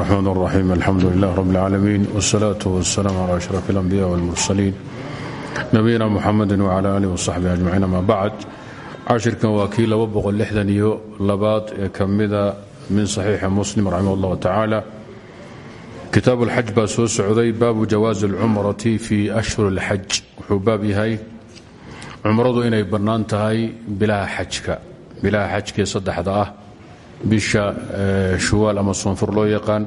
الرحمن الرحيم الحمد لله رب العالمين والصلاة والسلام على أشرف الأنبياء والمرسلين نبينا محمد وعلى آله وصحبه أجمعين أما بعد cashirkan waa kii laba boqol lixdan iyo labaad ee ka mida min saxiixi muslim raximah اllah tacaala kitaab اlxaj baa soo socday baabu jawaazi اlcumrati fi ashhur اlxaj wuxuu baab yahay cumradu inay bannaan tahay bilaha xajka bilaha xajkee saddexda ah bisha shuwaal ama soonfur loo yaqaan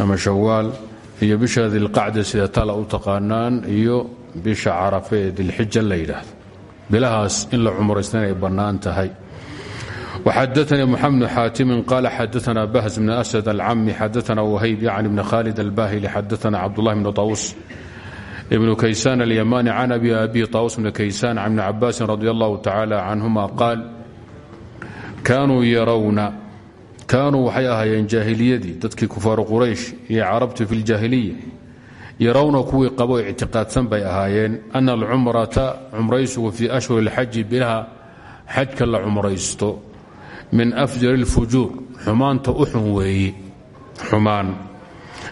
ama shawaal iyo bisha dilqacda sida tala u taqaanaan iyo bisha carafe ee dilxija la yidhaahdo bilahaas in la cumraysta inay bannaan tahay وxadثnي محمد بن xاaتم qال xadثna بhز بن أسد الcمي xadثna وhyb yعن بن khالد الbاhلي xadثna cبدالله بن طاوس بن كيسان اليماني عن أbي أbي طاوس بن كيسان عن بن عباس رضي الله تعالى عنهma qاal kaanuu yarawna kaanuu waxay ahaayeen jaahiliyadii dadkii kufaaru quraysh iyo carabtu fi ljaahiliya yarawna kuwii qabo ictiqaadsan bay ahaayeen ana alcumrata cumraysugu fii ashhur اlxaji bilaha xajka la cumraysto min afjari اlfujuur xumaanta uxun weeye xumaan.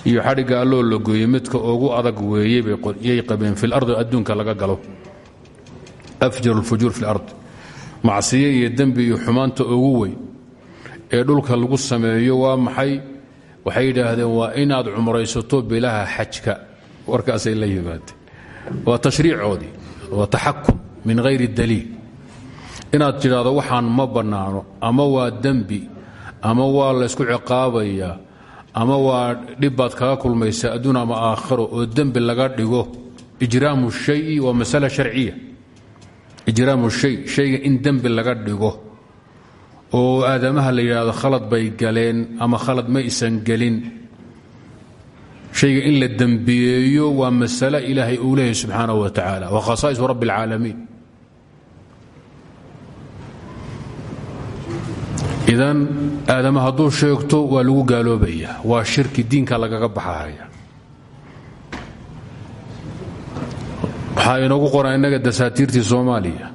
Iyo xadhigga alloo lagooyay midka ugu adag weeyeyay qabeen fi lardi adduunka laga galo. Afjar lfujuur fi lard macsiyo iyo dembi iyo xumaanta ugu weyn ee dhulka lagu sameeyo waa maxay? Waxay yidhaahdeen waa inaad cumraysato bilaha xajka. Warkaasay la yimaadeen. Waa tashriicoodii. Waa taxakum min hayri daliil. Inaad tidhaahdo waxaan ma bannaano. Ama waa dembi. Ama waa laysku ciqaabayaa ama waa dhibbaad kaga kulmaysaa adduun ama aakhiro oo dembi laga dhigo. Ijraamu shayi waa masala sharciya ijraamu shay shayga in dembi laga dhigo oo aadamaha la yidhaahdo khalad bay galeen ama khalad ma isan gelin. Shayga in la dembiyeeyo waa masale ilaahay uu leeyahy subxaanahu wa tacaala waa khasaa'isu rabbi اlcaalamiin idan aadama hadduu sheegto waa lagu gaaloobaya waa shirki diinka lagaga baxahaya waxaa inoogu qoran innaga dasaatiirtii soomaaliya.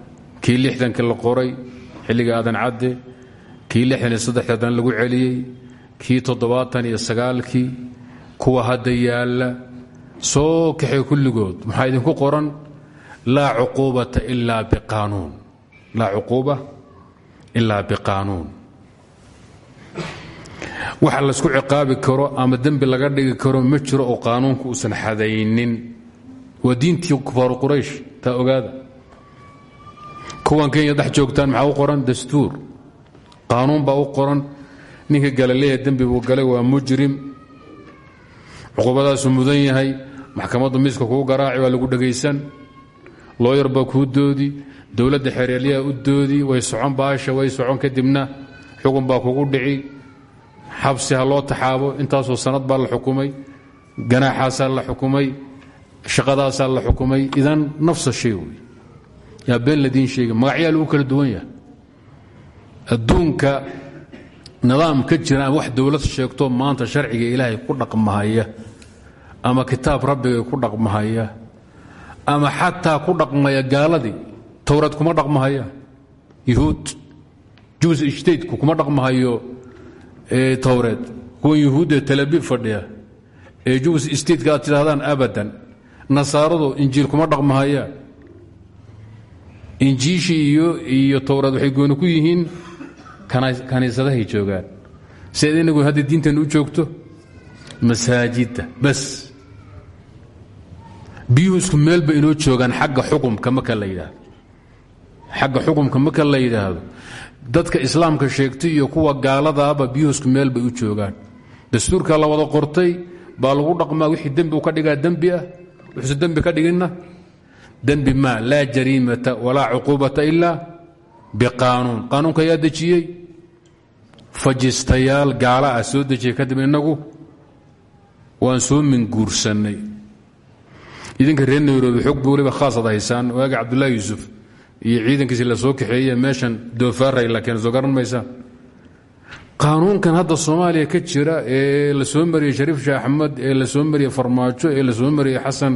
Kii lixdankii la qoray xilliga aadan cadde kii lixdan iyo saddexdii haddana lagu celiyey kii toddobaatan iyo sagaalkii kuwa hadda yaalla soo kaxay kulligood. Maxaa idinku qoran? Laa cuquubata ilaa biqaanuun. Laa cuquuba ilaa biqaanuun. Waxa laysku ciqaabi karo ama dembi laga dhigi karo ma jiro oo qaanuunku uusan xadaynin waa diintii kufaaru quraysh taa ogaada. Kuwan kenya dhex joogtaan maxaa u qoran? Dastuur. Qaanuun baa u qoran. Ninka galaleeya dembi buu galay waa mujrim. Cuquubadaasuu mudan yahay. Maxkamaddu miiska kuu garaaci waa lagu dhegaysan looyar baa kuu doodi. Dowladda xereelyaha u doodi. Way socon baasha way socon kadibna xukun baa kugu dhici. Xabsi ha loo taxaabo. Intaasoo sanad baa la xukumay. Ganaaxaasaa la xukumay shaqadaasaa la xukumay idan nafsa shay wey yaa been sheega magacyaa lagu kala duwan yahay. Adduunka nidaam ka jira wax dowlad sheegto maanta sharciga ilaahay ku dhaqmahaya ama kitaab rabbiga ku dhaqmahaya ama xataa ku dhaqmaya gaaladii towreed kuma dhaqmahaya yuhuud juus ijtaydku kuma dhaqmahayo towreed kuwan yuhuudda talabiib fadhiya ee juus stateka aad tidhahdaan abadan nasaaradu injiil kuma dhaqmahayaan injiishii iyo towreed waxay gooni ku yihiin kaniisadahay joogaan. Siayd inagu hadda diinteenu u joogto masaajidda bas. Biyuhu isku meelba inoo joogaan xagga xukumka marka la xagga xukumka marka la yidhaahdo. Dadka islaamka sheegtay iyo kuwa gaaladaaba biyuhu isku meel u joogaan. Dastuurka la wada qortay baa lagu dhaqmaa wixii dembi u ka dhigaa dembi ah wuxuuse dembi ka dhiginna? Dembi maa laa jariimata walaa cuquubata ilaa biqaanuun. Qaanuunka ayaa dejiyey? Fajistayaal gaala ah soo dejiyey kadib innagu waan soo minguursannay. Idinka reer nairobi xog ba waliba khaasaad haysaan. Waagi cabdullaahi yuusuf iyo ciidankiisi la soo kaxeeye meeshan doofaaray la keena soo garan maysaan qaanuunkan hadda soomaaliya ka jira ee la soo mariyey shariif sheekh axmed ee la soo mariyey farmaajo ee la soo mariyey xasan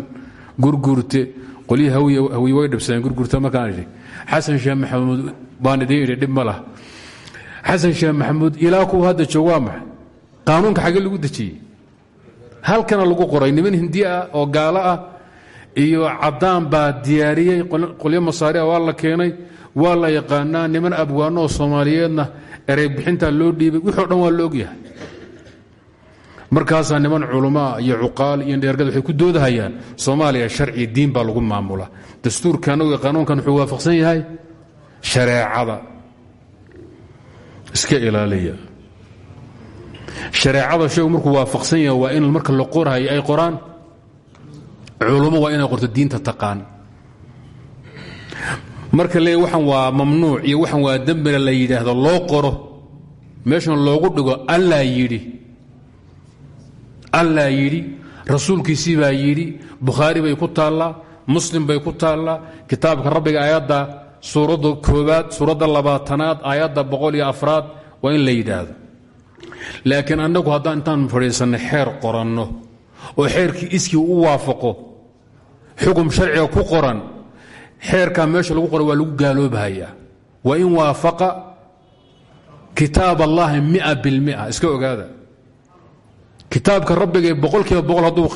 gurguurte qolyihii hawiye way dhibsadeen gurguurte markaan xasan sheekh maxamuud baan idiin idhi dhib ma lah maxamuud ilaa hadda joog waa maxay? Qaanuunka xagee lagu dejiyey. Halkana lagu qoray niman hindi ah oo gaalo ah iyo caddaan baa diyaariyey qolyo masaariha waa la keenay waa la yaqaanaa niman abwaano oo soomaaliyeedna erey bixintaa loo dhiibay wixoo dhan waa la ogyahay markaasaa niman culamaa iyo cuqaal iyo dheergad waxay ku doodahayaan soomaaliya sharci diin baa lagu maamula. Dastuurka anagu qanuunkan wuxuu waafaqsan yahay shareecada iska ilaaliya. Shareecada shaygu markuu waafaqsan yahay waa in marka la qorahayo ay qoraan culummo waa inay qorto diinta taqaan marka le waxan waa mamnuuc iyo waxan waa dembina la yidhaahdo loo qoro. Meeshan loogu dhigo allaa yidhi. Allaa yidhi. Rasuulkiisii baa yidhi bukhaari bay ku taallaa muslim bay ku taallaa kitaabka rabbiga aayadda suuradda koobaad suuradda labaatanaad aayadda boqol iyo afraad waa in la yidhaahdo. Laakiin annagu haddaan intaan fadhiisanno xeer qoranno oo xeerkii iskii u waafaqo xukum sharciga ku qoran xeerkaa meesha lagu qoray waa lagu gaaloobahayaa. Waa in waafaqa kitaab allahi mia bilmia iska ogaada. Kitaabka rabbigae boqolkiiba boqol hadduu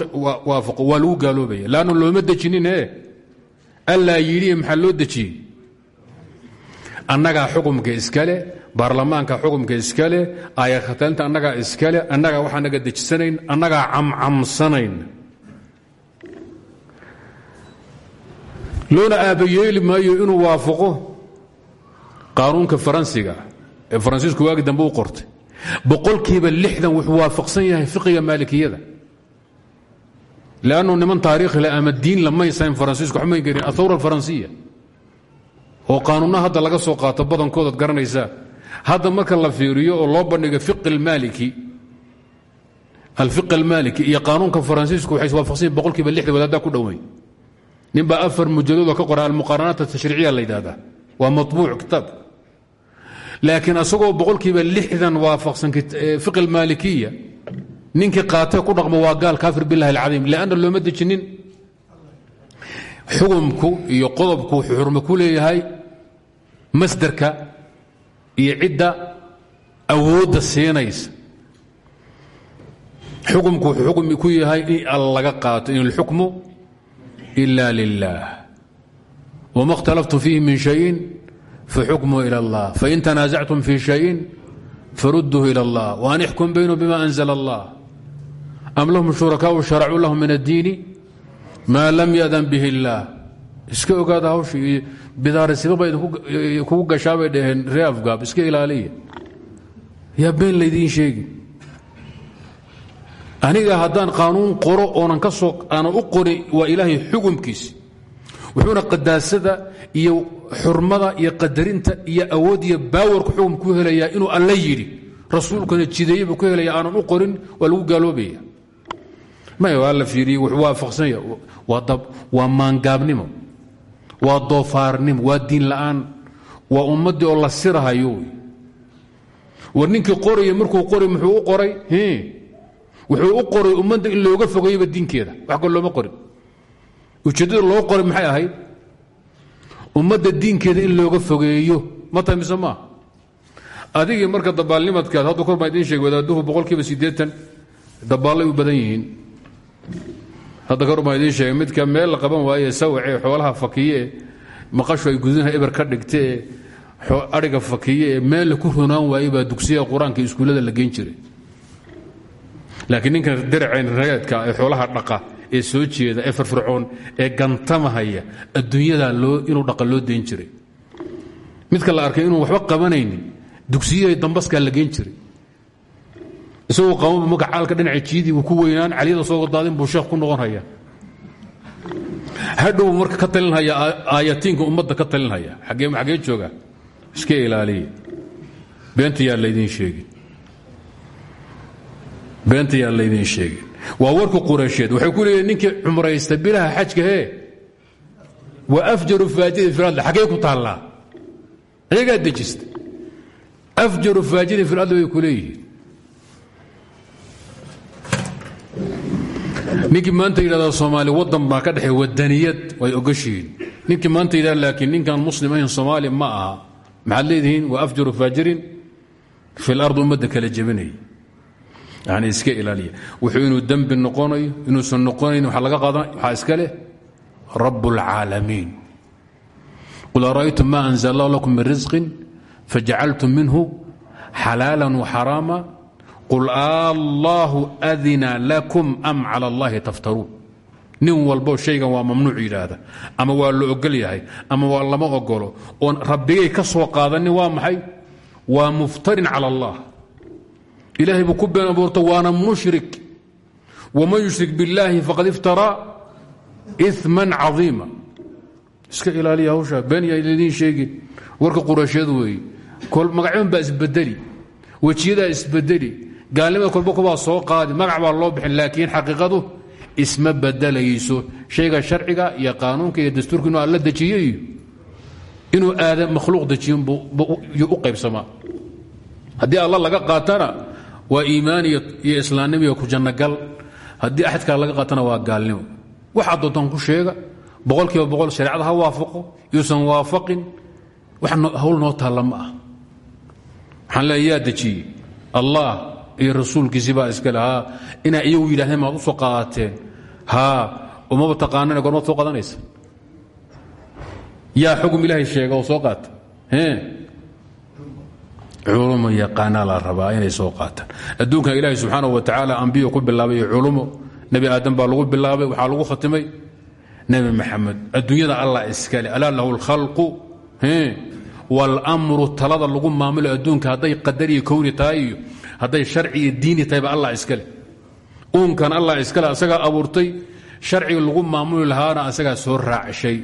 waafaqo waa lagu gaaloobaya laanna looma dejinin e allaa yidhi maxaa loo dejiyey annagaa xukumka iskale baarlamaanka xukumka iskale aayakatalinta annagaa iskale annagaa waxaa naga dejisanayn annagaa camcamsanayn loona aabayeeli maayo inuu waafaqo qaanuunka faransiga ee faransiisku waagi dambe qortay. Boqolkiiba lixdan wuxuu waafaqsan yahay fiqiga maalikiyada. Lannu niman taariikhile ama diin lamaysayn faransiisku waxma karin athawra alfaransiya oo qaanuunna hadda laga soo qaato badankoodaad garanaysaa hadda marka la fiiriyo oo loo bandhigo fiqi almaaliki alfiqi almaaliki iyo qaanuunka faransiisku waxay waafaqsan yahin boqolkiiba lixdan wadaaddaa ku dhoweyn ninbaa afar mujalladoo ka qora almuqaaranaat atashriiciya la yidhahdaa waa maطbuuc kitaabka laakiin boqolkiiba lixdan waafaqsan fiqi almaalikiya ninkii qaatee ku dhaqmo waa gaal kaafir bilahi alcadiim. Lanna looma dejinin. Xukumku iyo qodobku xurmo ku leeyahay masderka iyo cidda awoodda siinaysa. Xukumku wuxuu yahay in laga qaato in alxukmu ila lilah wma اkhtalaftum fiihi min shayin faxukmuhu ilى اllah fain tanaasactum fi shayin faruduu ilى اllah waan ixkum baynum bima anzla اllah am lahum shurakaau sharacuu lahum min addiini maa lam yadan bih اllah iska ogaada hawsha iyo bidaarisiba bay kugu gashaa bay dhaheen ree afgaab iska ilaaliya yaa been laydiin sheegi aniga haddaan qaanuun qoro oonan ka soo aanan u qorin waa ilaahay xukumkiisi wuxuuna qadaasada iyo xurmada iyo qadarinta iyo awood iyo baawarku xukum ku helayaa inuu alla yidhi. Rasuulkana jideeye buu helaya aanan u qorin waa lagu gaaloobaya. Maya waa la fiiriyey waafaqsanya waa maangaabnimo waa doofaarnimo waa diin la'aan waa ummaddii oo la sirahayo. War ninkii qoraya markuu qoray muxuu u qoray wuxuu u qoray ummadda in looga fogeeyaba diinkeeda. Wax kal looma qorin. Ujeeddada loo qoray maxay ahayd? Ummadda diinkeeda in looga fogeeyo. Ma tahay mise maa marka dabaalnimadkaad hadda kor baan idiin sheegay wadaaduhu boqolkiiba siddeetan dabaallay u badan yihiin. Hadda kor baan idiin sheegay midka meel qaban waaye sawacee xoolaha fakiye ee maqashu ay gudinaha eber ka dhigta ee adhiga fakiye ee meel ku ronaan waaye baa dugsiyaha qur'aanka la geyn jiray laakiin ninkan diraceen rageedka ee xoolaha dhaqa ee soo jeeda ee firfircoon ee gantamahaya adduunyada inuu dhaqa loo dayn jiray. Midka la arkay inuu waxba qabanaynin dugsiyaha dambaskaa la geyn jiray. Isagoo qamaba marka caalka dhinaca uu ku weynaan caliyada soo daadin buu ku noqon haya hadhow marka ka talinhaya aayatiinka ummadda ka talinhaya xagee jooga iska ilaaliya beenta laydin sheegin beenta yaa laydin sheegin waa warka qureysheed waxay ku leeyihiin ninkii cumraysta bilaha xajka hee wa afjaru faajidi filadli xaggee ku taallaa. Ayagaa dejista. Afjaru faajidi filadli bay ku leeyihiin. Ninkii maanta yidhahda soomaali waddan baa ka dhexey wadaniyad way ogoshihiin. Ninkii maanta yidhahda laakiin ninkaan muslim ahayn soomaali ma aha. Maxaad leedihiin wa afjaru faajirin fi lard ummadda kala jebinaya yani iska ilaaliya wuxuu inuu dembi noqonayo inuusan noqonayn waxaa laga qaadan waxaa iska leh rabb اlcaalamiin qul ara'aytum ma anzl allah lakum min risqin fajacaltum minhu xalaala وxaraama qul allahu adina lakum am calى اllahi taftaruun nin walbo shaygan waa mamnuuc yidhaahda ama waa la ogol yahay ama waa lama ogolo oon rabbigay ka soo qaadanin waa maxay waa muftarin calى اllah ilaahay buu ku been abuurta waana mushrik. Waman yushrik biاllaahi faqad iftaraa iثma caiima iska ilaaliya hawshaa been yaa idiin sheegin warka qurasheed weeye magacyoon baa isbedeli wejiyadaa isbedeli gaalnimada kolba kubaa soo qaadi magac baa loo bixin laakiin xaqiiqadu isma bedelayso. Shayga sharciga iyo qaanuunka iyo dastuurka inuu alla dejiyo iyo inuu aada makhluuq dejiyin buu u qaybsamaa. Haddii alla laga qaatana waa iimaan iyo islaamnimo iyo ku jannogal haddii axadkaa laga qaatana waa gaalnimo. Waxaa doontaan ku sheega. Boqol kiiba boqol shareecada ha waafaqo yuusan waafaqin. Wax hawl noo taalla ma ah. Waxaan leeya yaa dejiyey allah iyo rasuulkiisi baa iskale haa inaa iyagu yidhahdeen maad soo qaadateen haa umaba taqaanane gormaad soo qadanaysa? Yaa xugum ilaahay sheega oo soo qaata culumo yaqaanaa la rabaa inay soo qaataan. Adduunkan ilaahay subxaana wa tacaala ambiyo ku bilaabay iyo culumo nebi aadam baa lagu bilaabay waxaa lagu khatimay. Nebi maxamed adduunyada allah iskale alaa lahu اlkhalqu wاlmru talada lagu maamulo adduunka hadday qadar iyo kowni tahay iyo sharci iyo diini tahayba allah iskale uunkan allah iskale asagaa abuurtay sharciga lagu maamuli lahaana asagaa soo raacshay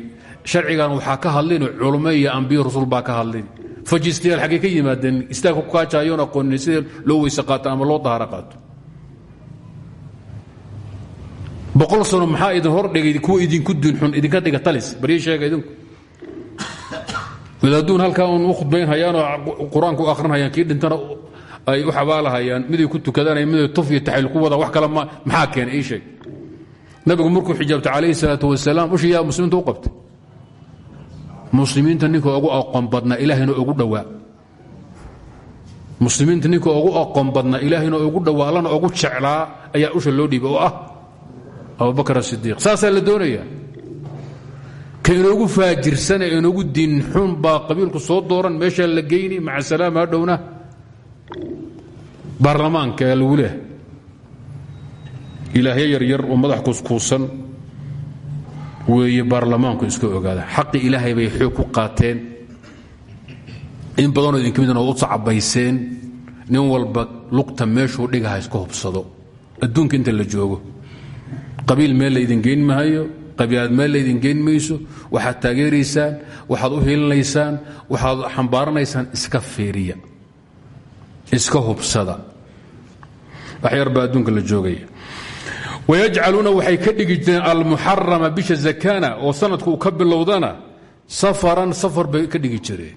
sharcigan waxaa ka hadlin culmo iyo ambiyo rasul baa ka hadlin fajistayaal xaggay ka yimaadeen istaag ku kaajayoon aqoonin loo weyse ama loo dahaaro boqol sano maxaa idin hordhigay kuwa idinku dunxun idinka dhiga talis? Barii sheega idinku. Wadaadduun halkaa un u khudbayn hayaanoo qur'aanku akhrinhayaan kii dhintana ay u xabaalahayaan miday ku tukadaanay miday tuf iyo taxayl ku wada wax kale maxaa keenay ii sheeg. Nabigu markuu xijaabtay calayhi salaatu wasalaam ushi yaa muslimiinta muslimiinta ninka ugu aqoon badnaa ilaahayna ugu dhowaa. Muslimiinta ninka ugu aqoon badnaa ilaahayna ugu allana ugu jeclaa ayaa usha loo dhiibay oo ah abubakr asidiiq saasaa la doonaya ka inoogu faajirsane inoogu diinxun baa qabiilku soo dooran meeshaa la geyni maca salaam hadhowna baarlamaanka lagu leehay ilaahyo yaryar oo madax kuskuusan weeye baarlamaanku iska ogaada. Xaqi ilaahay bay xoog ku qaateen. In badanoo idinka midna oo u sacabayseen nin walba lugta meeshuu dhigaha iska hubsado. Adduunka inta la joogo. Qabiil meel laydin geyn mahayo qabiilaad meel laydin geyn mayso waxaad taageeraysaan waxaad u hilinaysaan waxaad xambaaranaysaan iska fiiriya. Iska hubsada. Wax yar baa adduunka la joogaya wayajcaluuna waxay ka dhigi jireen almuxarama bisha zakana oo sanadku uu ka bilowdana safaran safar bay ka dhigi jireen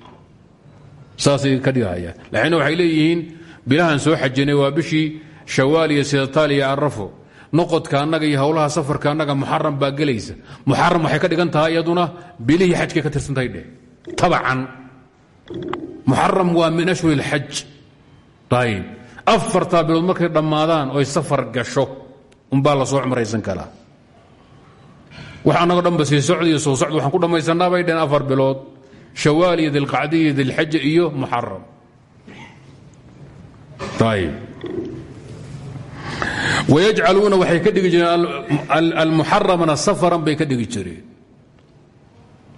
saasay ka dhigahayaan laxina waxay leeyihiin bilahan soo xajinay waa bishii shawaal iyo sidataal iyo arafo noqodka annaga iyo howlaha safarka annaga muxaram baa gelaysa muxaram waxay ka dhigan tahay iyaduna bilihii xajkay ka umbaa la soo cumraysan karaa wax dhanba sii socd iyo soo socd waxaan ku dhammaysanaa bay dheheen afar bilood shawaal iyo dilqacdi iyo dilxaja iyo muxaram ayb wayajcaluuna waxay ka dhigi jireen almuxaramana safaran bay ka dhigi jireen.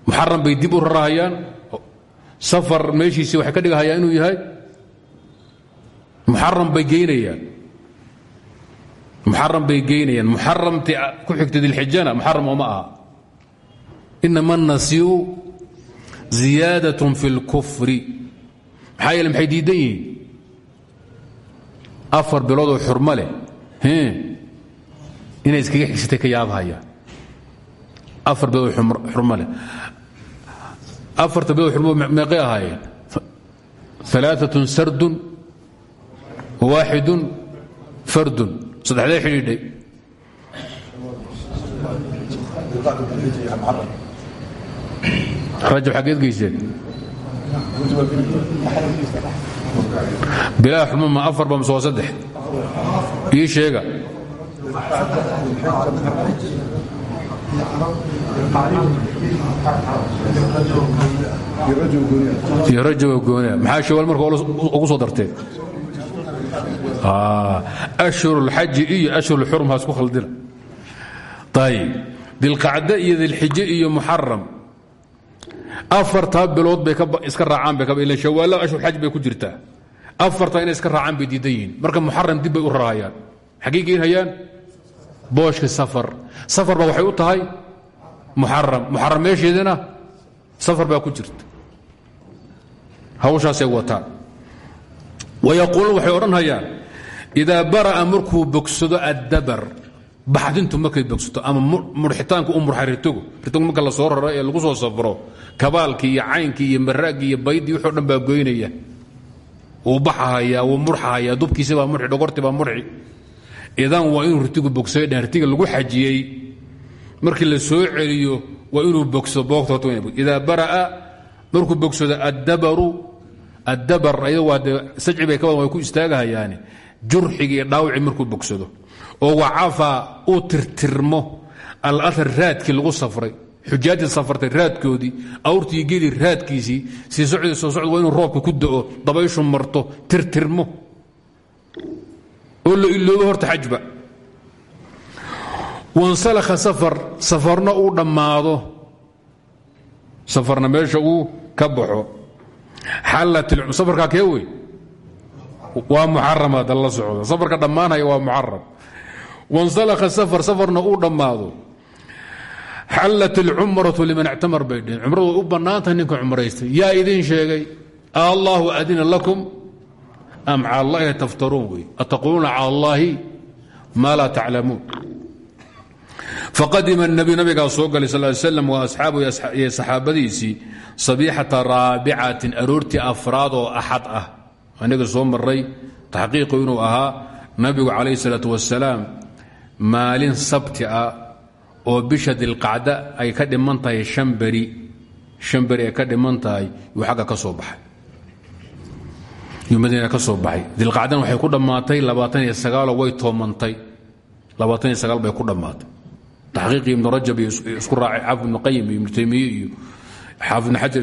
Muxaram bay dib u rarahayaan. Safar meeshiisii waxay ka dhigahayaan inuu yahay? Muxaram bay geynayaan muxaram bay geynayaan muxaramti ku xigta dilxijana muxaram ooma aha. Inama nasiu ziyaadatun fi اlkufri maxaa yeele maxay diidan yihiin? Afar biloodoo xurmo leh. Inay iskaga xigsatay ka yaabahayaan. Afar bilood xurmo leh. Afarta bilood xurmo meeqay ahaayeen? Alaaatun sardun waaxidun fardun saddexdee xidhiidhay rajab xaggeed geyseen bilaa xurmo ma afar ba mase waa saddex. Ii sheega. Iyo rajowa gooniya. Maxaa shawaal marka ugu soo darteen ashhur اlxaji iyo ashhur اlxurum ha isku khaldina. Ayb dilqacde iyo dilxije iyo muxaram afartaa bilood bay iska raacaan ila shawaallada ashhur xaj bay ku jirtaa. Afartaa inay iska raacaan bay diidan yihiin marka muxaram dib bay u rarahayaan xaggey geenhayaan booshka safar. Safar ba waxay u tahay muxaram muxaram meesheedana safar baa ku jirta. Hawshaasay wataan. Wayaquuluun waxay odhanhayaan idaa bara'a markuu bogsado addabar baxdintu markay bogsato ama murxitaanku u murxa ritogu ritogu marka soo raro ee lagu soo safro kabaalkii iyo caynkii iyo maraaggii iyo baydii wuxuu dhan goynaya wuu baxahayaa wuu murxahayaa dubkiisi baa murxi dhogorti baa murxi idan waa inuu ritigu bogsado dhan lagu xajiyey markii la soo celiyo waa inuu bogsado boogta idaa bara'a markuu bogsado addabaru addabar ayada waa dee ka way ku istaagahayaani jurxiga iyo dhaawicii markuu bogsado oo wacafaa uu tirtirmo alathar raadkii lagu safray xujaaddii safartay raadkoodii awrtii geli raadkiisii sii socdi soo socd waa inuu roobka ku da'o dabayshu marto tirtirmo. Oo la iloobo horta xajba. Wansalakha safar safarna uu dhammaado. Safarna meesha uu ka baxo. Xallat safarkaa kee wey waa muxaramaad la socdo. Safarka dhammaanaya waa muxaram wansalakha safar safarna uu dhammaado. Xallat alcumratu liman ictamar bay dheheen u bannaan tahay ninka cumraystay. Yaa idin sheegay allahu adina lakum am cala allahi taftaruun wey ataquuluuna cala allaahi maa laa taclamuun. Faqadima الnabiy nabigaa soo galay sal slam wa asxaabu iyo saxaabadiisii sabiixata raabicatin aroortii afraad oo axad ah aniga soo maray taxqiiqu inuu ahaa nabigu calayh isalaatu wasalaam maalin sabti ah oo bisha dilqacda ay ka dhiman tahay an beri ay ka dhiman tahay ka soo baxay. Yuu ka soo baxay. Dilqacdana waxay ku dhammaatay labaatan way toomantay. Labaatan iyo sagaal bay ku dhammaatay. Taxqiiqii ibnu rajab isku raaceen xaafid ibnu qayim iyo ibnu taymiye iyo xaafid ibnu xajar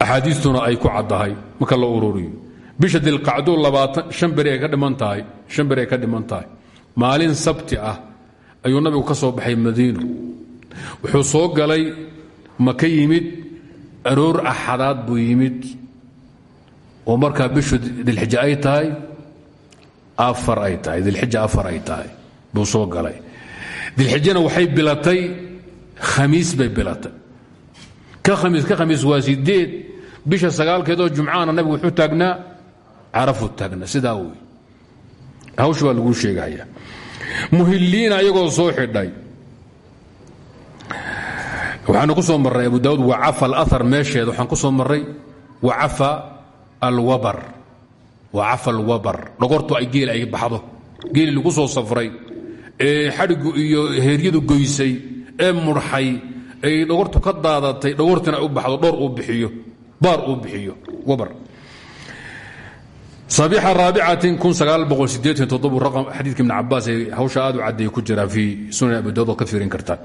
axaadiistuna ay ku caddahay. Marka la ururiyo. Bisha labaatan shan beri ay ka dhiman tahay. Maalin sabti ah ayuu nabigu ka soo baxay madiino wuxuu soo galay maka yimid aroor axadaad buu yimid. Oo markaa bishu dilxija ay tahay afar ay tahay. Dilxija afar ay tahay buu soo galay. Dilxijana waxay bilatay khamiis bay bilatay. Ka khamiis ka khamiis waa sideed bisha sagaalkeedoo jumcaana nabigu wuxuu taagnaa carafuu taagnaa sidaa wey hawsh baa sheegaya. Muhiliina ayagoo soo xidhay. Waxaanu ku soo marray abu daawud wacafa alaar meesheeda waxaan ku soo marray wacafa alwabar wacafa alwabar. Dhogortu ay geel ay baxdo. Geeli lagu soo safray ee xadhigu iyo heeryadu goysay ee murxay ay dhogortu ka daadatay dhogortina u baxdo dhowr uu bixiyo baar uu bixiyo wabar. Sabiixa raabicatin xadiidka ibn cabaas ee hawsha aad u caddeeye ku jiraa fii sunan abi daud ka fiirin kartaa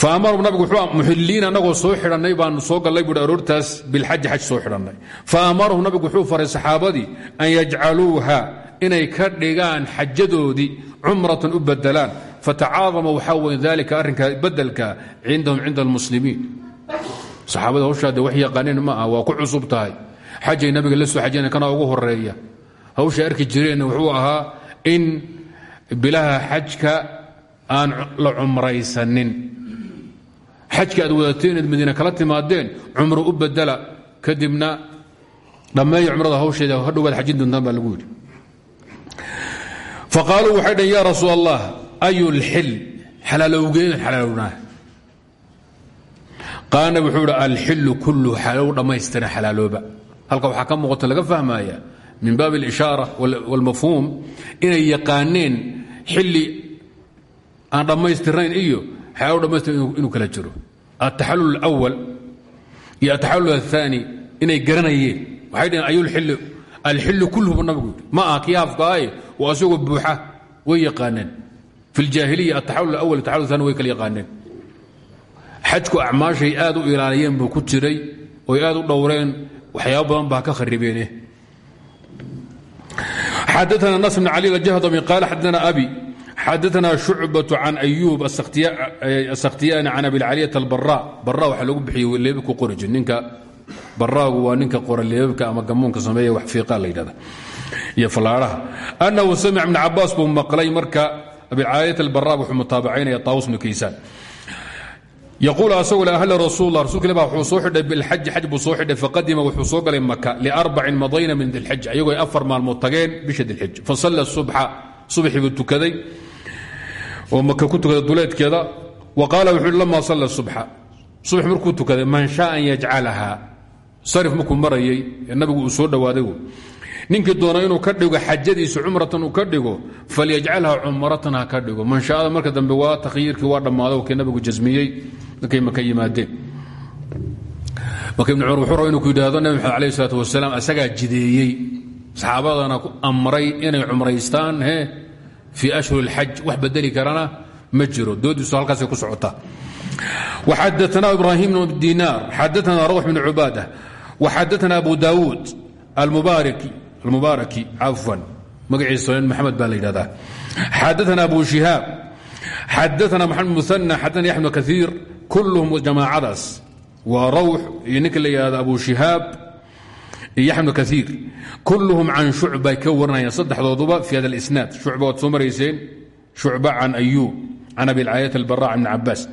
fa amaru nabigu muxiliin annagoo soo xidhannay baanu soo gallay buui aroortaas bilxaji xaj soo xidhannay. Fa amarahum nabigu wuxuu faray saxaabadii an yajcaluuha inay ka dhigaan xajadoodii cumratan u bedelaan fatacaadama waxaa weyn dalika arrinka bedelka cindahum cinda almuslimiin saxaabada hawshaade wax yaqaaneen ma ah waa ku cusub tahay. Xajay nabiga la soo xajeen kana ugu horreeya hawshay arki jireenna wuxuu ahaa in bilaha xajka aan la cumraysanin. Xajka aad wadateen inaad madiina kala timaadeen cumro u bedela kadibna dhammeeya cumrada hawsheeda hadhowaad xajin doontaan baa lagu yidhi. Faqaaluu waxay dhaheen yaa rasuul allah ayu lxil xalaalowgeen xalaalownaa qaala nabig wuxuu ihi alxilu kulluhu xalaalow dhammaystiran xalaalooba halka waxaa ka muuqata laga fahmaya min baab اlishaara wاlmafhuum inay yaqaaneen xili aan dhammaystirnayn iyo xalaalow dhammaystiran inuu kala jiro ataxalul اlأwal iyo ataxalul الثaani inay garanayeen waxay dhaheen ayulxilli alxilu kulluhu nabigu yidhi ma aha kii haafkaaye waa asagoo buuxa way yaqaaneen fi ljaahiliya ataxawul awal taxawul thani way kala yaqaaneen xajku acmaashay aad u ilaaliyeen buu ku jiray oy aad u dhowreen waxyaaba badan baa ka kharibeene xadaana nas bn cali aljahdami qaala xadaana abi xadaana shucbaة can ayuub asakhtiyaani can abilcaliyat albara bara waxaa lagu bixiyey leebabku qori jir ninka baraagu waa ninka qora leebabka ama gamuunka sameeya wax fiiqa la yidhahda iyo fallaadhaha annahu samic ibn cabaas buu maqlay marka abilcaliyat albara wuxuu mutaabacaynaya taawus bnu kaysaan yaquul asagoo ahla rasuul rasulka il baa wuxuu soo xidhay bilxaji xaj buu soo xidhay faqadima wuxuu soo galay maka liarbacin madayna min dilxij ayagoo ay afar maalmood tageen bisha dilxij fasalla subxa subaxii buu tukaday oo maka ku tukaday duleedkeeda wa qaala wuxuu hi lama salla subxa subax markuu tukaday man shaa an yajcalaha sarif markuu marayay ee nabigu uu soo dhowaaday ninkii doona inuu ka dhigo xajadiisa cumratan uu ka dhigo falyajcalha cumratan ha ka dhigo. Manshaada marka dambe waa takhyiirkii waa dhammaaday kii nabigu jasmiyey markay maka yimaadeen. Marka ibn wuxuu raba inuu ku yidhaahdo nabi maxamed alayh isalaatu wasalaam asagaa jideeyey. Saxaabadana amray inay cumraystaan he fii ashhur اlxaj wax bedeli karana ma jiro. Doodiisu halkaasay ku socotaa. Waxadaana ibrahim bn dinaar xadaana rawx bn cubaada waxadaana abu daawuud almubaaraki cafwan magaciisa maxamed baa la yidhahdaa xadaana abu shihaab xadaana maxamed muana xadaana yaxmed kaiir kulluhum jamaacadaas waa rawx iyo ninka la yidhahdo abu shihaab iyo yaxmed kaiir kulluhum can shucbay ka warinayaan saddexdooduba fi hada اlisnaad shucba waad soo marayseen shucba can ayuub can abilcaayat albara bn cabaas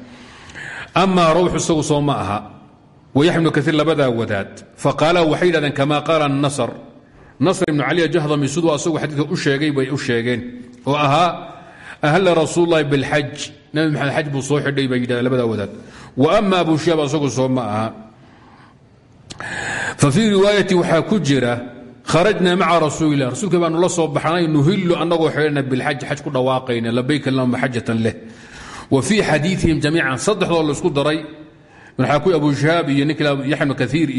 amaa rawx isagu soo ma aha wayaxmed kaiir labadaa wadaad faqaala waxay yidhahdeen kama qaala nasr nasr ibnu cali jahdami siduu asagu xadiidka u sheegay bay u sheegeen oo ahaa ahla rasuul lahi bilxaj nabi maxamed xaj buu soo xidhay bay yidhahdeen labadaa wadaad. Wa ama abu shihaab asagu soo fa fii riwaayati waxaa ku kharajna maca rasuulilah rasuulka baanu la soo baxnay nuhilu annagoo xidhana bilxaj xaj ku dhawaaqayna labayk allahuma xajatan leh. Wa fii xadiiihim jamiican saddexdoo la isku daray. Waxaa ku abu shihaab iyo ninka yaxmed kaiir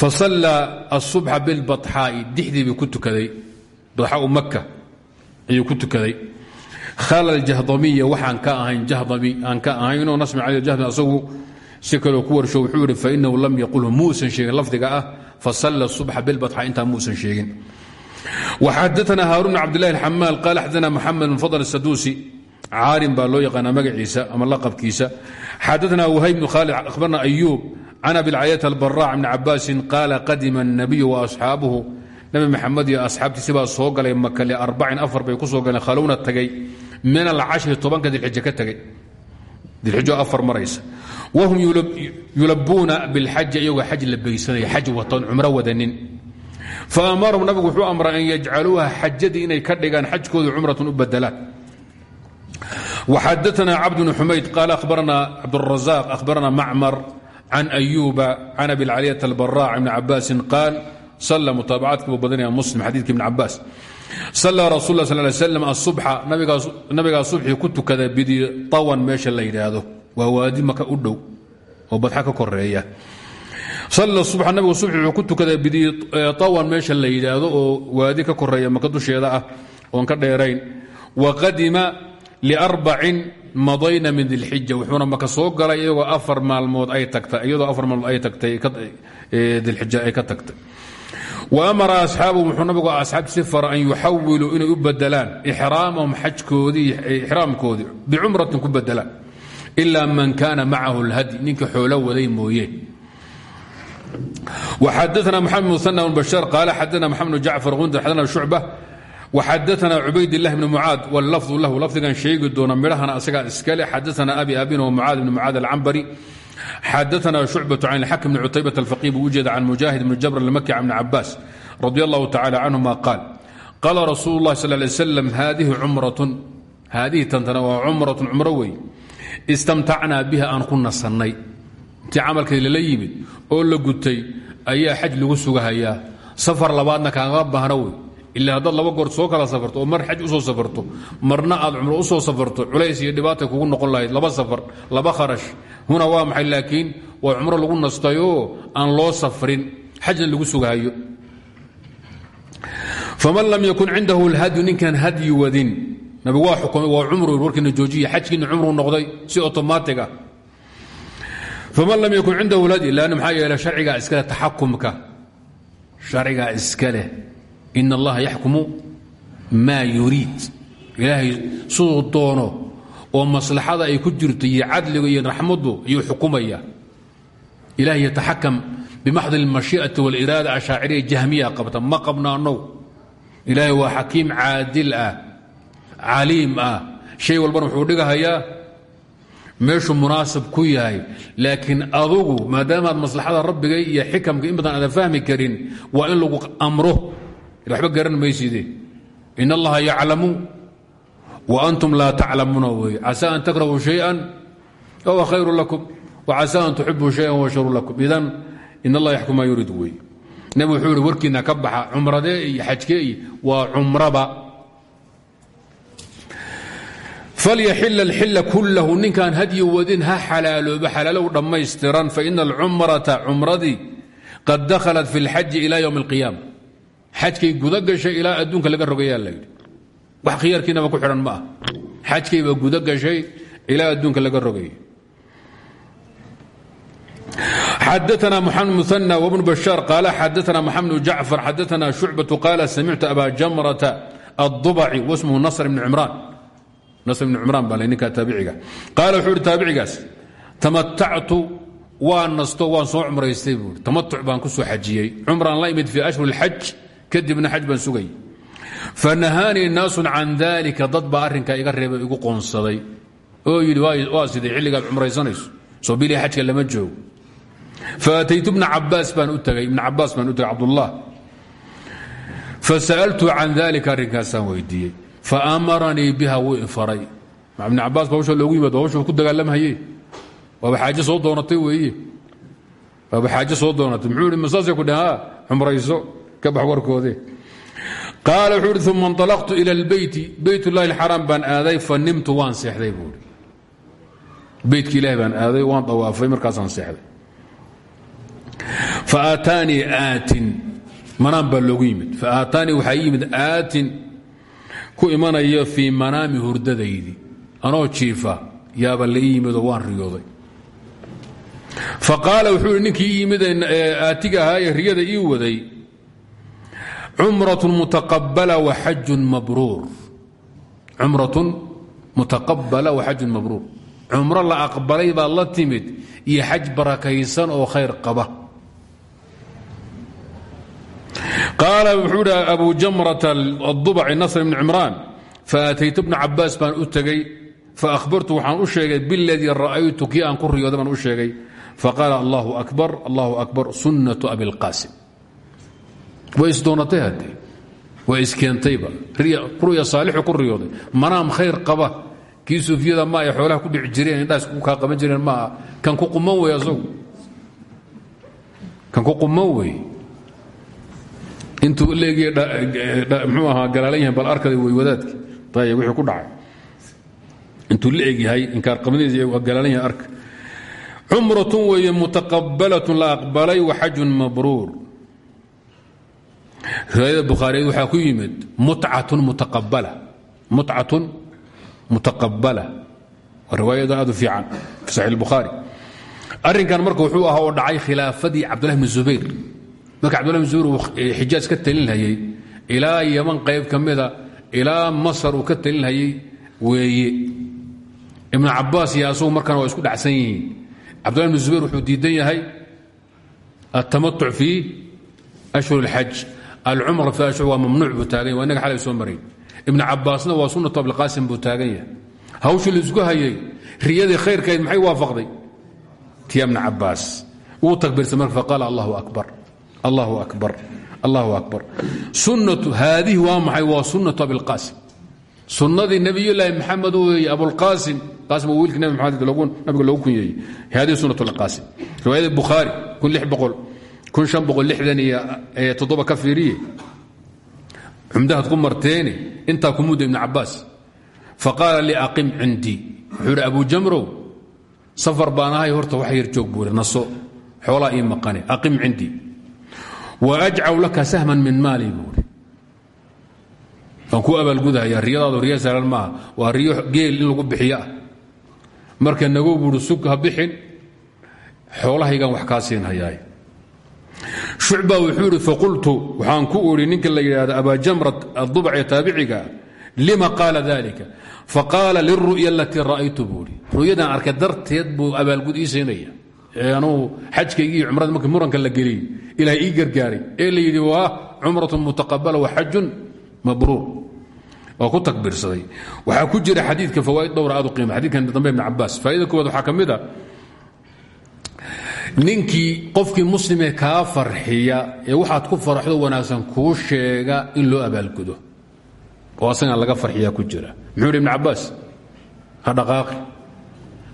fasallaa asubxa bilbaxaa'i dixdii buu ku tukaday. Baxaau maka ayuu ku tukaday. Khala jahdamiya waxaan ka ahayn jahdami aan ka ahaynoo nasmi cali jahdami asagu si kaloo ku warsho wuxuu yihi fainahu lam yaqulhu muusan sheegin lafdiga ah. Fasalla subxa bilbaxa intaa muusan sheegin. Waxadaana haaruun cabdillahi alxamaal qaala xadana moxamed bin fadl saduusi caarim baa loo yaqaanaa magaciisa ama laqabkiisa. Xadaana wahayb bnu khaalid akhbarna ayuub can abilcayat albarac bni cabaasin qaala qadima الnabiyu waasxaabuhu nabi maxamed iyo asxaabtiisi baa soo galay maka liarbacin afar bay ku soo galeen khalowna tagay min alcashri tobanka dilxije ka tegay dilxijo afar maraysa wahum yulabuuna bilxaji iyagoo xaj la baysanaya xaj watan cumro wadanin faamarahum nabigu wuxuu amray an yajcaluuha xajadii inay ka dhigaan xajkooda cumratan u badelaan وxadثna cبد بن xumayd qال أhbarna cabdالرaزاq أhbarna macmر can ayuuba can abi caliyata albarac ibni cabaasin qaal salla mutaabacaadka buu badanaya muslim xadiidka ibni cabaas sallaa rasul sal l slam asubxa nabigaa subxii ku tukada bidiawan meesha la yidhaahdo waa waadi maka u dhow oo badxa ka koreeya salla subxa nabigu subxi wuxuu ku tukadaa bidiawan meesha la yidhaahdo oo waadi ka koreeya maka dusheeda ah oon ka dheerayn wa qadima liarbacin madayna min dilxija wuxuuna maka soo galay iyagoo afar maalmood ay tagtay iyadoo afar maalmood ay tagtay dilxija ay ka tagtay wa amara asxaabu wuxuu nabigu asxaabtiisi fara an yuxawiluu inay u bedelaan ixraamahum xajkoodii ixraamkoodii bicumratin ku bedelaan ilaa man kaana macahu lhadi ninka xoolo waday mooye وxadثna mxamed مثنى بن bشhاar qال xadna mxamed بن jacفar gundar xadna شhucbة وxadثna cubayd الlah بن mucaad wاlafظ lahu lafdigan sheegi doona midhahana asagaa iskale xadثna abi abin وmucaad بn mucaad الcambri xadثna شhucbaة can الxakم بn cutaybaة الفقي buu ujeeda can mujaahid بn jabr الmki can بn cabaas radي الlah tacalى canهuma qaal qala rasuul الlah sl ly slam hadihi cumraة haadihi tantana waa cumraة cumro wey istamtacnaa biha aan ku nasannay intii camalkay lala yimid oo la gutay ayaa xaj lagu sugahayaa safar labaadna kaaga baahna wey ilaa haddaad laba goor soo kala safarto oo mar xaj u soo safarto marna aad cumro u soo safarto culays iyo dhibaatay kugu noqon lahayd laba safar laba kharash. Huna waa maxay? Laakiin waa cumro lagu nastayoo aan loo safrin xajna lagu sugahayo faman lam yakun cindahu اlhadyu ninkaan hadyi wadin. Nabigu waa xukumay waa cumru warkiina joojiya xajkiina cumru noqday si otomaatig ah. Faman lam yakun cindahu lhadyi lann maxaa yeele sharcigaa iskale taxakumka. Sharcigaa iska leh in allaha yaxkumu maa yuriid ilaahay siduu doono oo maslaxada ay ku jirto iyo cadliga iyo raxmadu ayuu xukumaya ilahay yataxakam bimaxdi اlmashii'ati wاliraada ashaaciriya jahmiya qabta ma qabna annagu ilaahay waa xakiim caadil ah caliim ah shay walbana wuxuu dhigahayaa meeshuu munaasib ku yahay laakiin adugu maadaamaad maslaxada rabbiga iyo xikamka in badan aadan fahmi karin waa in lagu amro waxba garan mayside in allaha yaclamu wa antum laa taclamuuna wey casa an takrahuu shayئa wahuwa khayru lakum wacasa an tuxibuu shayئa wahuwa sharu lakum idan in allah yaxkum maa yurid wey nabig wuxuu ihi warkiina ka baxa cumradee iyo xajkee iyo waa cumraba falyaxila alxila kullahu ninkaan hadyi wadin ha xalaalooba xalaalow dhammaystiran faina alcumrata cumradii qad dakhalat fi اlxaji ila ywm اlqiyaama xajkay guda gashay ilaa adduunka laga rogayaa la yidhi. Wax khiyaarkiinaba ku xidhan ma ah xajkaybaa guda gashay ilaa adduunka laga rogay xadaana mxamed muana wbnu bashaar qaala xadaana maxamed bnu jacfar xadaana shucbatu qaala samictu aba jamrata adubaci wasmuhu nasr bni cimraan nasr ibni cimraan baa lay ninkaa taabiciga qaala wuxuu ihi taabicigaas tamatactu waan nasto waan soo cumraystay buui tamatuc baan ku soo xajiyey. Cumraan la imid fii ashhur اlxaj kadibna xaj baan sugay. Fanahaanii naasu can dalika dad baa arrinkaa iga reebay igu qoonsaday. Oo yidhi waa siday xilligaad cumraysanayso? Soo bilii xajka lama joogo. Faataytu bna cabaas baan u tagay ibna cabaas baan u tagay cabdullah. Fasa'altu can dalika arrinkaasaan weydiiyey. Faamaranii biha wuu ifaray ibn cabaas ba hawsha loogu yimaad hawsha ku dagaalamhaye waaba xaaje soo doonatay weeye. Waaba xaaje soo doonatay. Muxuu ihi masaasay ku dhaha cumrayso ka bax warkoode qaala wuxuu ihi uma inطalaqtu ila اlbeyti beyt اllahi اlxaraam baan aaday fa nimtu waan seexday buui beytka ilahi baan aaday waan dawaafay markaasaan seexday faataanii aatin manaan baa loogu yimid faaataanii waxaa ii yimid aatin ku imanaya fii manaami hurdadaydii anoo jiifa yaaba la ii yimidoo waan riyooday faqaala wuxuu ihi ninkii ii yimid aatiga ahaa ee riyada ii waday cumratun mutaqabala waxajun mabruur. Cumratun mutaqabala waxajun mabruur. Cumro la aqbalay baad la timid iyo xaj barakaysan oo khayr qaba. Qaala wuxuu abu jamrata adubaci nasr bni cimraan faataytu bna cabaas baan u tegey faahbartu waxaan u sheegay biladii ra'aytu kii aan ku riyooday baan u sheegay. Faqaala allahu akbar way isdoonatay haddee way iskeentayba ruya saalixu ku riyooday. Manaam khayr qaba. Kii suufiyada ma ay xoolaha ku dhici jireen indhaas ku kaa qaban jireen maaha kan ku quman wey asagu. Kan ku quman wey intuu leegiy mxuu ahaa galaalan yahay bal arkada wey wadaadki. Ayb wixii ku dhacay. Intuu la egyahay inkaar qabadiisa galaalan yahay arka riwaayada bukhaariyeed waxaa ku yimid mutcatun mutaqabala waa riwaayada aad u fiican fi saxiix albukhaari. Arrinkan marka wuxuu ahaa oo dhacay khilaafadii cabdullahi bni zubayr. Marka cabdullahi bn zubayr uu xijaaj ka talinhayey ilaa yaman qayb ka mida masar ka talinhayey weeye. Ibnu cabaas iyo asagu isku dhacsan yihiin. Cabdullahi bn zubayr wuxuu diidan yahay altamatuc fii ashhur اlxaj fi ashhur waa mamnuuc buu taagan yahy waa inaga xalay soo marayn ibnu cabaasna waa sunnatu abilqaasim buu taagan yahay. Hawshii la isku hayay riyadii khayrkayd maxay waafaqday? Tiya ibna cabaas wuu takbiirsa marka faqaala allahu akbar allahu akbar allahu akbar. Sunnatu haadihi waa maxay? Waa sunnatu abilqaasim sunnadii nebiyullaahi maxamed weeye abulqaasim qaasim. Waa wiilkii nabi maxamed nabiga loogu kunyeeyey haadihi sunnatu alqaasim riwaayada bukhaari kun lix boqol ka fiiriye. Cumdahaad ku marteene intaa ku mudda ibnu cabaas faqaala li aqim cindii wuxuu idhi abu jamrow safar baan ahay horta wax yar joog buuri naso xoolaa ii maqane. Aqim cindii wa ajcaw laka sahman min maali buuri waan ku abaalgudahaya riyadaadu riya saalan maaha. Waa riyo geel in lagu bixiyo ah marka nagow buuri sug ha bixin xoolahaygan wax kaa siinhayaay shucba wuxuu idhi faqultu waxaan ku idhi ninka la yidhaahdo abaajamrat adubac ee taabiciga lima qaala dalika faqaala liru'ya alatii ra'aytu buuhi ru'yadan arkay darteed buu abaalgud ii siinaya. Ee anugu markii muranka la geliyey ilahay ii gargaaray. Ee la yidhi waa cumratun mutaqabala wa xajun mabruur. Waa ku takbiirsaday. Waxaa ku jira xadiidka fawaaid dhowra aad u qiima xadidkan dambe ibn cabaas faa'ida koowaad waxaa ka ninkii qofkii muslimee kaa farxiya ee waxaad ku farxdo wanaagsan kuu sheega in loo abaalgudo. Oo asagaan laga farxiyaa ku jira. Muxuu hi ibn cabaas ha dhaqaaqi.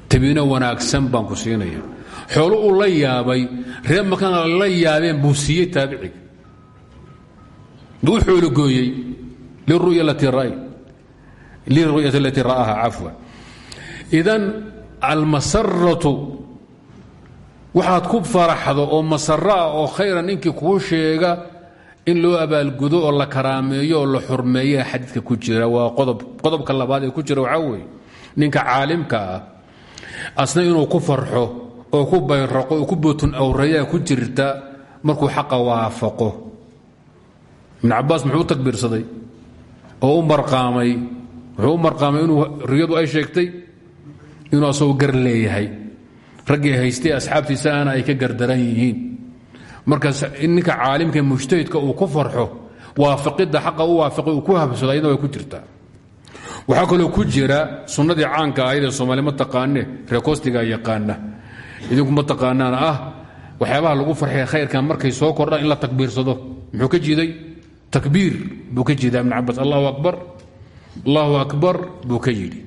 Tabiino wanaagsan baan ku siinaya xoolo uu la yaabay reer makana la yaabeen buu siiyey taabiciga. Buu xoologooyey liruyati alatii ra'aha cafwa idan almasaratu waxaad ku faraxdo oo masaro ah oo khayra ninkii kuu sheega in loo abaalgudo oo la karaameeyo oo la xurmeeya xadiidka ku jira. Waa qodobka labaad ee ku jira waxaa weeye ninka caalimka ah asna inuu ku farxo oo ku bayraqo oo ku bootun awrayaa ku jirta markuu xaqa waafaqo. Ibn cabaas muxuu u takbiirsaday oo u marqaamay wuxuu u inuu riyadu ay sheegtay inuu asagoo gar leeyahay raggii haystay asxaabtiisa ana ay ka gardaran yihiin. Markaas in ninka caalimka mujtahidka uu ku farxo waafaqidda xaqa u waafaqay uu ku habsado ayadna way ku jirtaa waxaa kaloo ku jira sunnadii caanka ahayd ee soomaali ma taqaane reekoostigaa yaqaana. Idinku ma taqaanaan ah waxyaabaha lagu farxaya khayrkan markay soo kordhaan in la takbiirsado. Muxuu ka jiiday? Takbiir buu ka jiidaa ibn cabaas allahu akbar. Allahu akbar buu ka yidhi.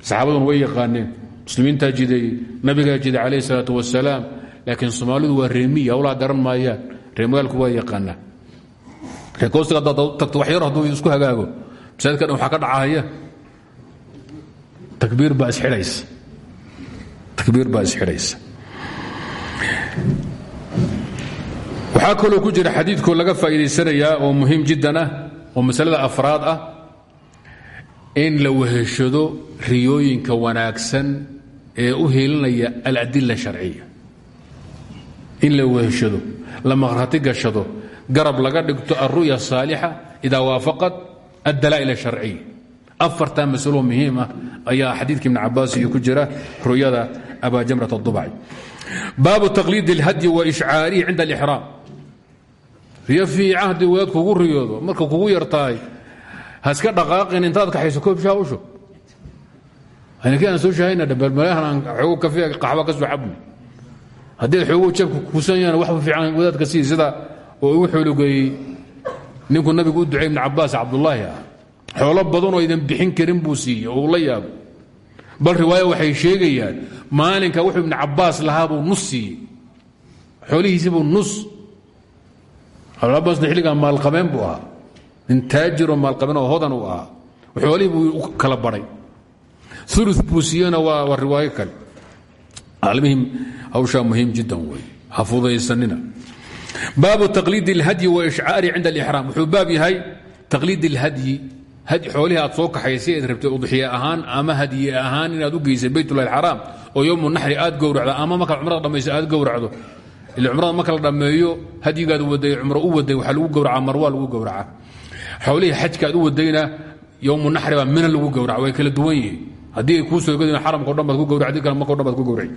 Saxaabaduna way yaqaaneen muslimiintaa jideeyey nabigaa jiday calayh isalaatu wasalaam laakiin soomaalidu waa reemiya hawlaha garan maayaan. Reemagaalku waa yaqaanaa reekoostiga haddaad tagto wax yar hadduu isku hagaago masaajidka dhan ka dhacahaya takbiir baa isxidhaysa takbiir baa isxidhaysa waxaa kaloo ku jira xadiidkoo laga faa'iidaysanayaa oo muhiim jiddan oo masalada afraad ah in la weheshado riyooyinka wanaagsan ee u heelinaya aladila sharciya. In la weheshado la maqhrati gashado garab laga dhigto alru'ya asaalixa idaa waafaqat addalaa'il asharciya afartaa masalo muhiim ah ayaa xadiidka ibn cabaas iyo ku jira ru'yada abajamrat adubci baabu taqliid اlhadyi wa ishcaarihi cinda alixraam riyo fiica haddii wadaad kugu riyoodo marka kugu yartahay ha iska dhaqaaqin intaad kaxayso koob shaha u aynakii aan soo shahayna dhabalmalahan aan xoogo kafiya qaxba ka soo xabni haddii ad xoogo jabka kuusan yahan waxba fiican wadaadka sii sida oo igu xoologeeyey ninkuu nabigu u ducey ibn cabaas cabdullaahi ah. Xoolo badanoo idan bixin karin buu siiyey oo la yaabo. Bal riwaaya waxay sheegayaan maalinka wuxuu ibn cabaas lahaa buu nus siiyey. Xoolihiisibuu nus. Abdulcabaasna xilligaa maalqabeen buu ahaa. Nin taajiroo maalqabeen oo hodan uu ahaa. Xoolihii buu u kala baray ulu buu siiyena waa riwaayo kale. Almihim hawshaa muhiim jiddan wey ha fudaysanina baabu taqliid اlhadyi wa ishcaari cinda alixraam wuxuu baab yahay taqliid اlhadyi xoolihii aad soo kaxaysay eed rabtay udxiye ahaan ama hadyi ahaan inaad u geysay baytulahi xaraam oo yowmu naxri aad gowracdo ama markaad cumrada dhammayso aad gowracdo. Ila cumrada marka la dhammeeyo hadyigaad waday cumro u waday waxaa lagu gowracaa marwaa lagu gowracaa. Xoolihii xajka aad u wadayna yowmu naxri baa mina lagu gowraca way kala duwan yihiin haddii ay soo gadin xaramka o ku gowracdi kale marka o ku gowraci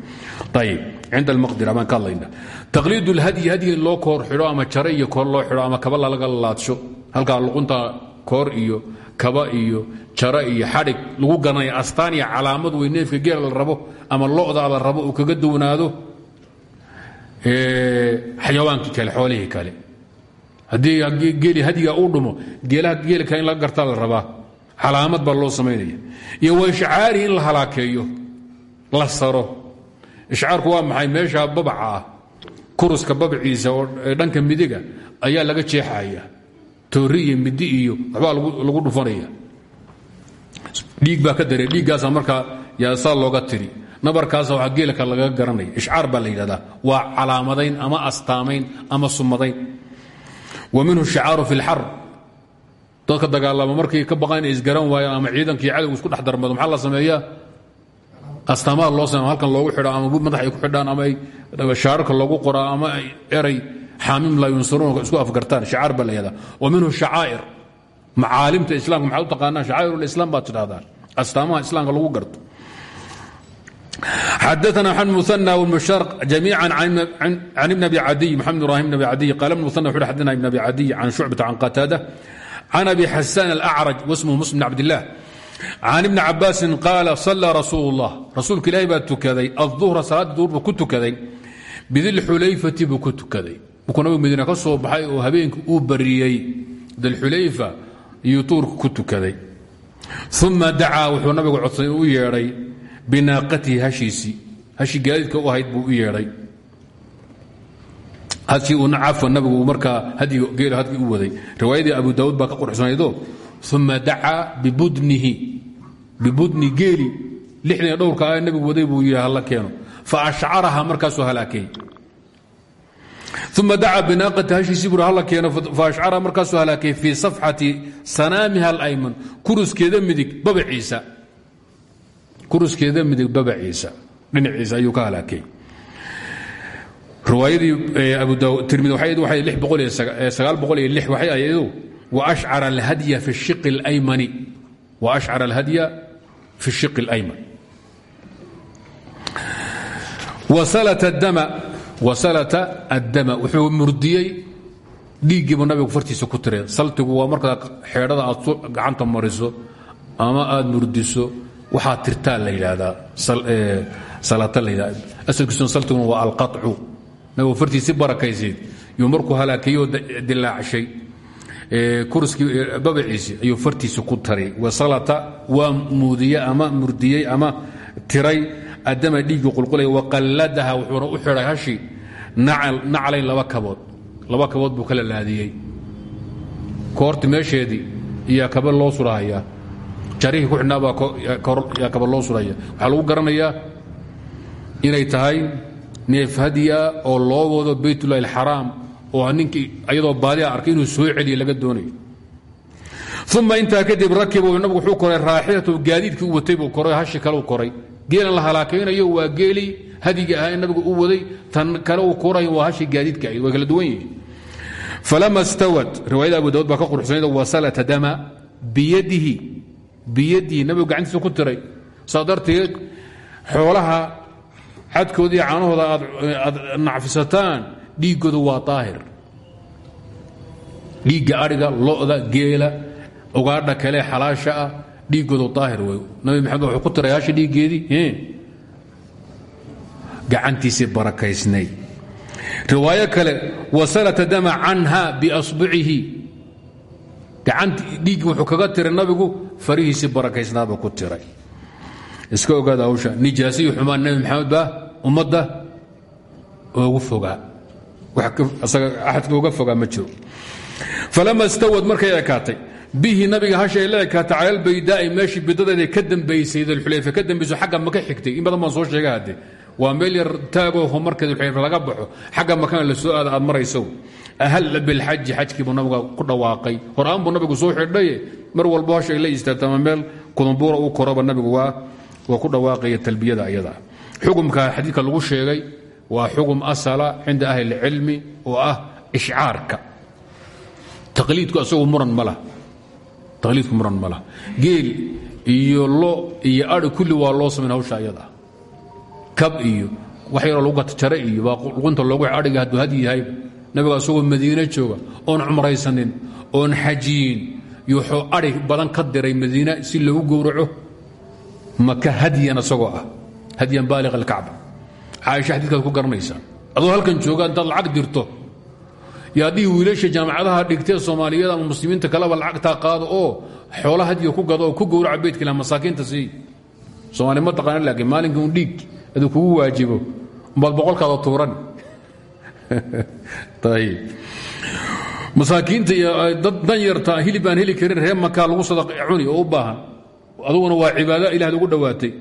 ayib cinda almaqdira baan ka hadlayna taqliid ulhadyi hadyi loo koor xidho ama jare iyo koor loo xidho ama kaba lalaga laadsho halkaa luqunta koor iyo kaba iyo jara iyo xadhig lagu garanaya astaan iyo calaamad wey neefka geela la rabo ama lo'da la rabo uu kaga duwanaado xayawaankii kale xoolihii kale. Haddii geeli hadyiga uu dhumo geelaha geeli in laga gartaa la rabaa calaamad baa loo samaynaya iyo wa ishcaari in la halaakeeyo la saro. Ishcaarku waa maxay? Meesha babaca ah kuruska babaciisa oo dhanka midiga ayaa laga jeexaya toori iyo midi iyo waxbaa lagu dhufanaya. Dhiig baa ka dare. Dhiiggaasa markaa yaasaa looga tiri. Nabarkaasa waxaa geelka lagaga garanaya. Ishcaar baa la waa calaamadayn ama astaamayn ama sumadayn. Wa minhu shicaaru fi dadka dagaalama markay ka baqaan inay isgaran waayaan ama ciidankii cadowgu isku dhex darmado maxaa la sameeyaa? Astaamaha loo samey halkan loogu xidhaa ama madax ay ku xidhaan ama ay shaararka loogu qoraa ama ay eray xaamim laa yunsaruuna isku afgartaan shacaar baa la yahdaa wa islaamka maxaad u taqaanaan shacaa'ir lislaam baad tidhahdaan astaamaha islaamka lagu garto. Xadaana xan muana wmushar jamiica can ibn abi cadiy maxamed ibrahim bn abi cadiy qaala ibn muana wuxuu xadina ibn abi cadiy can shucbata can qataada can abi xasaan alacraj wasmuhu muslim bn cabdilah can ibni cabaasin qaala sallaa rasuulu اllah rasuulka ilaahi baa tukaday aلduhra salaadda duhur buu ku tukaday bidilxulayfati buu ku tukaday markuu nabigu madiina ka soo baxay oo habeenkii uu bariyey dilxulayfa iyo tuurka ku tukaday uma dacaa wuxuu nabigu codsaday u yeedhay binaaqatihi hashiisii hashi gaadiidka u ahayd buu u yeedhay hashii uuna cafwa nabigu markaa geel hadkii u waday. Riwaayadii abu daawuud baa ka quruxsanaydo uma dacaa bibudni geeli lixdan iyo dhowrka nabigu waday buu yidhi halla keeno. Fa ashcaraha markaasuu halaakeey uma dacaa binaaqati hashiisii buu halla keeno. Fa ashcaraha markaasuu halaakeey fii safxati sanaamiha alayman kuruskeeda midig babaciisa. Kuruskeeda midig babaciisa. Dhinaciisa ayuu ka halaakay riwaayadii eh, abu tirmid waxay ayadu waashcara eh, alhadya fi shiqi اlayman wasalata addama wuxuu murdiyey dhiiggiibu nabigu fartiisa ku tiray. Saltigu waa markaad xeedhada aad gacanta mariso ama aad murdiso waxaa tirtaa la yidhaahdaa eh, salata la yidhahda asalkiisuna saltiguna waa alqaطcu nabigu fartiisi barakaysayd yuu markuu halaakeeyoo dilaacshay kurskii babaciisi ayuu fartiisa ku taray. Wasalata waa muudiyey ama murdiyey ama tiray adama dhiiggii qulqulaya waqalladaha wuxuuna u xidhay hashi naclayn laba kabood. Laba kabood buu kala laadiyey. Koorti meesheedii iyaa kaba loo surahayaa. Jarihii ku xidhnaabaa yaa kaba loo suraya waxaa lagu garanayaa inay tahay neef hadiya oo loo wado baytullahi alxaraam oo ninkii ayadoo baadiha arkay inuu soo celiya laga doonayo. Uma intaa kadib rakibu nabigu wuxuu koray raaxilatu gaadiidkii u watay buu koray hashi kale u koray. Geelan la halaakaynayo waa geelii hadiga ahaa in nabigu u waday tan kale uu koray waa hashi gaadiidka ahayd way kala duwan yihiin. Falama stawad riwaayada abu daud baa ka quruxsanayd wasalata dama biyadihi biyadihi nabigu gacantiisa ku tiray. Saa darteed xoolaha cadkooda iyo caanahooda aad nacfisataan dhiiggoodu waa daahir. Dhiigga adhiga lo'da geela ugaadha kale xalaasha ah dhiiggoodu daahir nabi maxamed wuxuu ku tiray haasha dhiiggeedii gacantiisii barakaysnay. Riwaayo kale wasalata dama canha biasbicihi gacant dhiiggii wuxuu kaga tiray nabigu farihiisii barakaysnaabuu ku tiray iska ogaada hawsha. Nijaasiyo xumaan nabi maxamed baa ummadda oogu fogaa. Axadka uga fogaa ma jiro. Falama stawad markay ekaatay. Bihi nabiga hasha ay la ekaatay cala albaydaa'i meeshii ka dambaysay dalxulayfa ka dambayso xagga maka xigtay. In badan baan soo sheega hadde waa meel yar taagoo marka dalxulayfa laga baxo. Xagga makana la soo aada aad marayso ahalla bilxaji xajkii buu nabiga ku dhawaaqay. Hor-aan buu nabigu soo xidhaye mar walbo hasha ay la istaagto ama meel kudumbuura u koraba nabigu waa waa ku dhawaaqaya talbiyada ayada. Xukumka xadiidka lagu sheegay waa xugum asala cinda ahli اlcilmi oo ah ishcaarka taqliidku asagu muran ma taqliidku muran ma geel iyo lo iyo ari kulli waa loo samayn hawsha ayada. Kab iyo wax yaroo lagu gatajare iyo baa luqunta loogu adhiga hadduu hadyi yahayba nabiga asagoo madiine jooga oon cumraysanin oon xajiyin iyo wuxuu adhi badan ka diray madiina si loogu gowraco maka hadyan asagoo ah. Hadyan baaliq alkacba. Caaisha xadiidkaad ku garanaysaa adoo halkan jooga intaad lacag dirto. Yaa dhihi wiilasha jaamacadaha dhigtee soomaaliyada ama muslimiinta kaleba lacagtaa qaado oo xoola hadiga ku gado oo ku gowraca beydka ilah masaakiinta sii. Soomaali ma taqaana laakiin maalinka un dhiig aduu kugu waajibo. Umbaad boqolkaada tuuran. Masaakiinta iyo dad dan yarta hilib aan heli karin reer makaa lagu sadaq cuni oo u baahan aduguna waa cibaado ilah lagu dhowaatay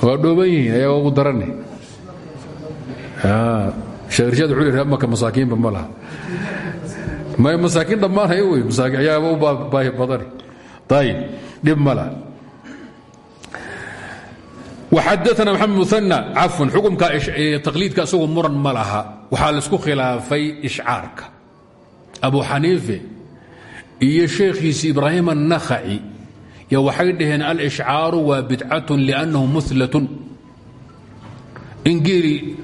waa dhooban yihiin ayaga ugu darane sheekhirshaad wuxuu yidhi maka masaakiinba ma laha. May masaakiin dhammaanaya wey masaakiin ayaaba u baahi badani. Ayib dhib ma laha. Waxadaana maxamed muana cafwan xukumka taqliidka isagu muran ma laha. Waxaa la isku khilaafay ishcaarka abu xaniife iyo sheekhiisi ibraahim annakhaci yo waxay dhaheen alishcaaru waa bidcatun liannahu muhlatun in geeli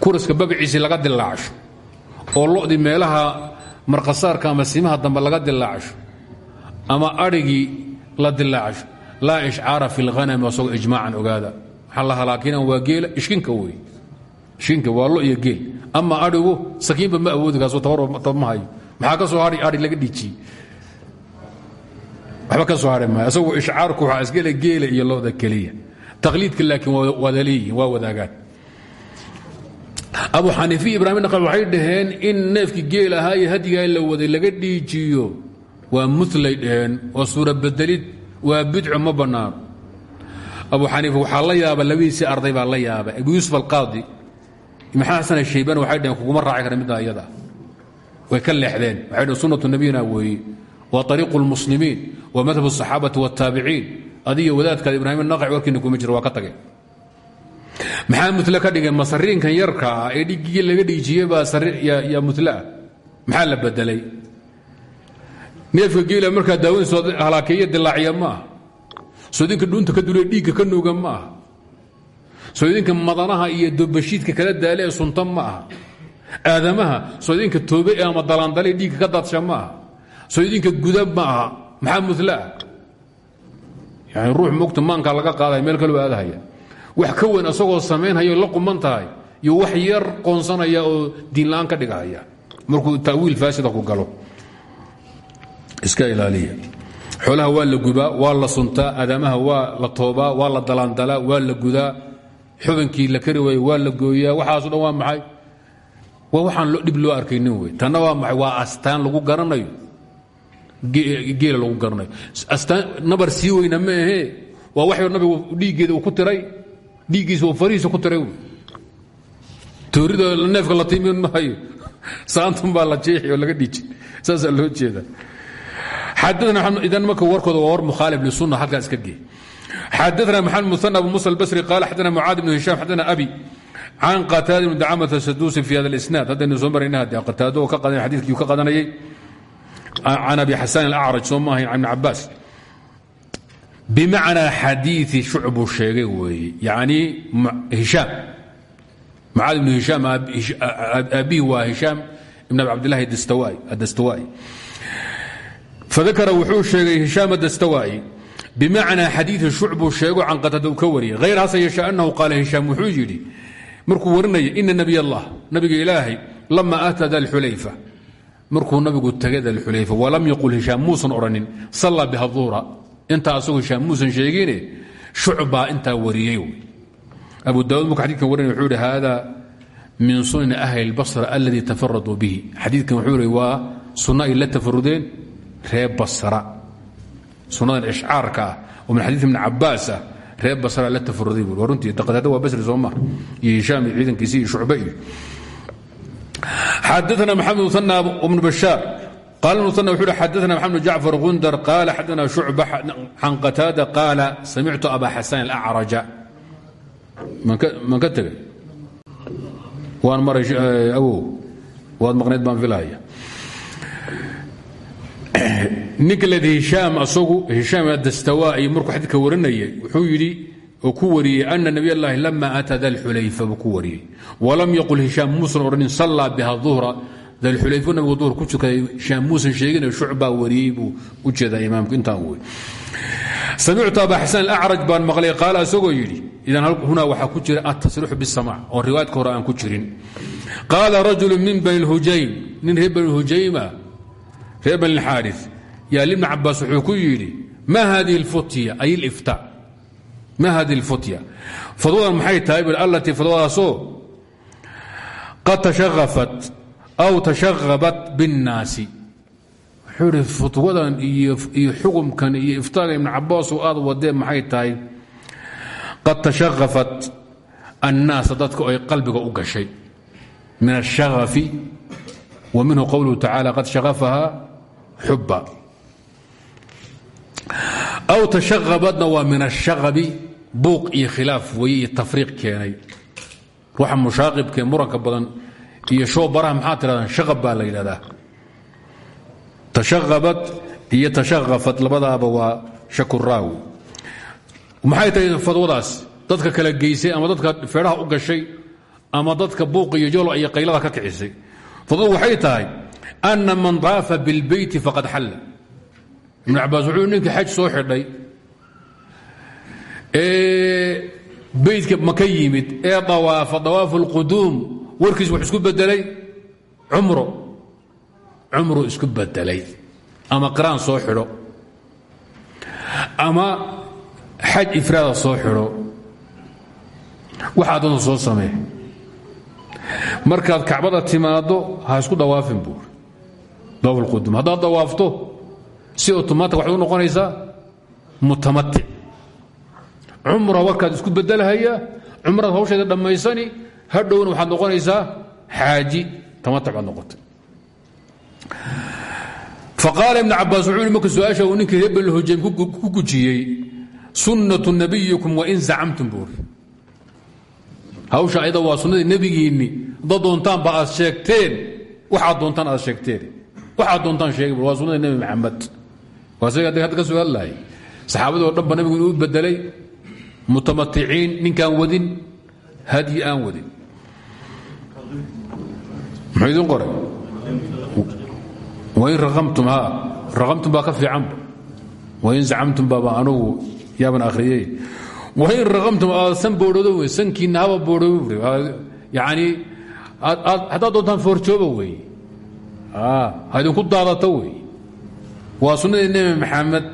kuraska babciisii laga dilaacsho oo lodii meelaha marqasaarka ama simaha laga dilaacsho ama adhigii la dilaacsho laa ishcaara fi lhanami asagoo ijmaacan ogaada. Waxaa la halaakinan waa geela ishkinka wey ishkinka waa lo iyo geel. Ama adhigu sakiinba ma awoodi kaaso tabar ma hayo maxaa ka soo hadhi adhi laga dhiijiyey waxba ka soo hadhi maayo. Asagoo ishcaarku waxaa iskale geela iyo looda keliya. Taqliidka laakiin wada leeyihiin waa abu xaniifiya ibrahim naqal waxay dhaheen in neefkii geel ahaa iyo la waday laga dhiijiyo. Waa mulay dhaheen waa suura bedelid waa bidco ma bannaano abu xaniifa waxaa la yaaba labadiisii arday baa la yaaba abu yuusuf alqaadi maxaa xasan ashayban waxay dhaheen kuguma raaci kara midda iyada way ka leexdeen. Waxay dhaheen sunnatu nabiyina weeye waa ariiqu lmuslimiin waa madhab asaxaabati waataabiciin adiyo wadaadkaada ibrahim naqaci warkiina kuma jiro waa ka tageen. Maxaa mule ka dhigeen? Masariinkan yarka ah ee dhigigii laga dhiijiyey baa yaa muleah maxaa la bedelay? Neefka geela markaa daawadiiso halaakeeya dilaaciya ma aha. Soodinka ka dule dhiigga ka nuuga ma aha. Madanaha iyo dobashiidka kala daale ee ma aadamaha soodinka toobe ama dalaandale dhiigga ka daadsha ma aha soodinka guda ma aha maxaa muleah yani ruux mogta maankaa laga qaadaya meel kaloo aadahaya wax ka weyn asagoo samaynhayo la quman iyo wax yar qoonsanaya oo diinla'aan ka dhigahaya. Markuu ta'wiil faasida ku galo iska ilaaliya. Xoolaha waa la gubaa waa la suntaa aadamaha waa la toobaa waa la dalaandalaa waa la gudaa xubankii la kari waaya waa la gooyaa waxaaso dhan waa maxay waa waxaan dhib loo arkaynin wey. Tanna waa waa astaan lagu garanayo. Geela lagu garanayo. Astaan nabar sii weyna ma ahee waa waxay nabigu dhiiggeeda uu ku tiray. Dhiiggiisa uu farihiisa ku tiray. Toorida neefka la timin maayo saantun baa la jeexi oo laga dhiiji. Saasaa loo jeeda idan marka warkooda waa war mukhaalif lisunna halkaa iska gee xadana maxamed musan abu musa albasri qaala xadana mucaad ibnu hisham xadana abi can qataada ibn dacamata saduusi fi hada alisnaad haddaynu soo marayna haddii qataado oo ka qadan xadiidkii ka qadanayay can abi xasan alacraj soo ma ahayn can ibn cabaas bimacnaa xadiii shucbuu sheegay weeye yani hishaam mucaad ibnu hishaam aabihi waa hishaam ibn abi cabdillahi adastawaa'i fadakara wuxuu sheegay hishaam adastawaa'i bimacnaa xadiii shucbuu sheego can qatada uu ka wariyay hayr hase yeeshe annahu qaala hishaam wuxuu yidhi markuu warinaya ina nabiy allah nabiga ilaahay lama aataa dalxulayfa markuu nabigu tagay dalxulayfa walam yaqul hishaam muusan odhanin sallaa biha duura intaa asagu hishaam muusan sheegine shucbaa intaa wariyey abu daawud markuu xadidkan warinaya wuxuu ihi hada min sunani ahli اlbasra aladii tafaraduu bihi. Xadiidkan wuxuu ihi waa sunno ay la tafarudeen basra. Sunnadan ishcaarka ah oo min xadiid reer basra la tafuruday bu runtii taqdaada waa basri sooma iyo hishaam iyo ciidankiisi iyo shucbe iyo xadaana maxamed muana ibnu bashaar. Qal muana wuxu uhi xadaana maxamed jacfar gundar qaala xadaana shucba can qataada qaala samictu abaa xasan man ka tegay? Waan maray eh, awow. Waad maqnayd baan filahaya ninka ladi hishaam asagu hishaam dastawaa'i markuu xadiidka wuxuu yidhi oo ku wariyey ana nabiy allahi lama aataa dalxulayfa buu ku wariyey walam yaqul hishaam muusan odhanin sallaa biha duhra. Dalxulayfu nabigu duhr ku tukaday hishaam muusan sheegin shucbaa wariyey buu u jeedaa imaamku intaan wey samictu aba xasan alacraj baan maqlay qaala isagoo yidhi idan hunaa waxaa ku jira altasriixu bisamaac oo riwaayadka hore aan ku jirin. Qaala rajulu min bani lhujaym nin reer bani reer bani lxaari yaa libni cabaas wuxuu ku yidhi ma hadihi lfutya ay lifta ma hadihi lfutya fadwadan maxay tahay allatii fadwadaasoo qad tashaqafat aw tashaabat biاnnaasi wuxuu idhi futwadan iyo xukumkan iyo iftaaga ibn cabaas oo aad wadeen maxay tahay qad tashaqafat annaasa dadka ay qalbiga u gashay min الshagafi wa minhu qowluhu tacala qad shagafaha xuba aw tashaabadna waa min الshagabi buuq iyo khilaaf weye iyo tafriiq keenay. Ruuxa mushaaqibkee muranka badan iyo shoo baraha maxaa tirahdaan? Shaqab baa la yidhahdaa. Tashaabad iyo tashaqafad labadaaba waa shakuraawi. Maxay tahay fadwadaas? Dadka kala geysay ama dadka feedhaha u gashay ama dadka buuq iyo jolo iyo qaylada ka kicisay? Fadwadu waxay tahay ana man daafa bilbeyti faqad xalla ibnu cabaas wuxuu ninkii xaj soo xidhay ee beytka maka yimid ee dawaafa dawaafu اlquduum warkiis wax isku bedelay cumro cumru isku bedelay ama qiraan soo xidho ama xaj ifraada soo xidho waxaa dada soo samee markaad kacbada timaaddo ha isku dawaafin buur اlquduum haddaad dawaafto si otomaatic waxay u noqonaysaa mutamatic. Cumra warkaad isku bedelhaya cumraad hawsheeda dhammaysani hadhowna waxaad noqonaysaa xaaji tamatac baad noqotay. Faqaala ibn cabaas wuxuu i marka su'aasha uu ninkii reer balhujaym ku gujiyey sunnatu nabiyikum wain zacamtum buuri hawsha ayada waa sunnadii nebigiinni haddaad doontaanba aad sheegteen waxaad doontaan aad sheegteen waxaad doontaan sheeg waa sunnadii nebi maxamed. Waa isaga hadda ka soo hadlahay saxaabadii o dhan ba nabigu inuu bedelay mutamaticiin ninkaan wadin hadyi aan wadin. Muxuu idin qoray? Wain raamtum ha raamtum baa ka fiicanba wain zacamtum baaba anugu yaaban akhriyey. Wain raamtum aadsan boodhoodo wey sankiinna haba boodhoobo yani haddaad doontaan foorjooba wey ha idinku daadato wey waa sunnadii nebi maxamed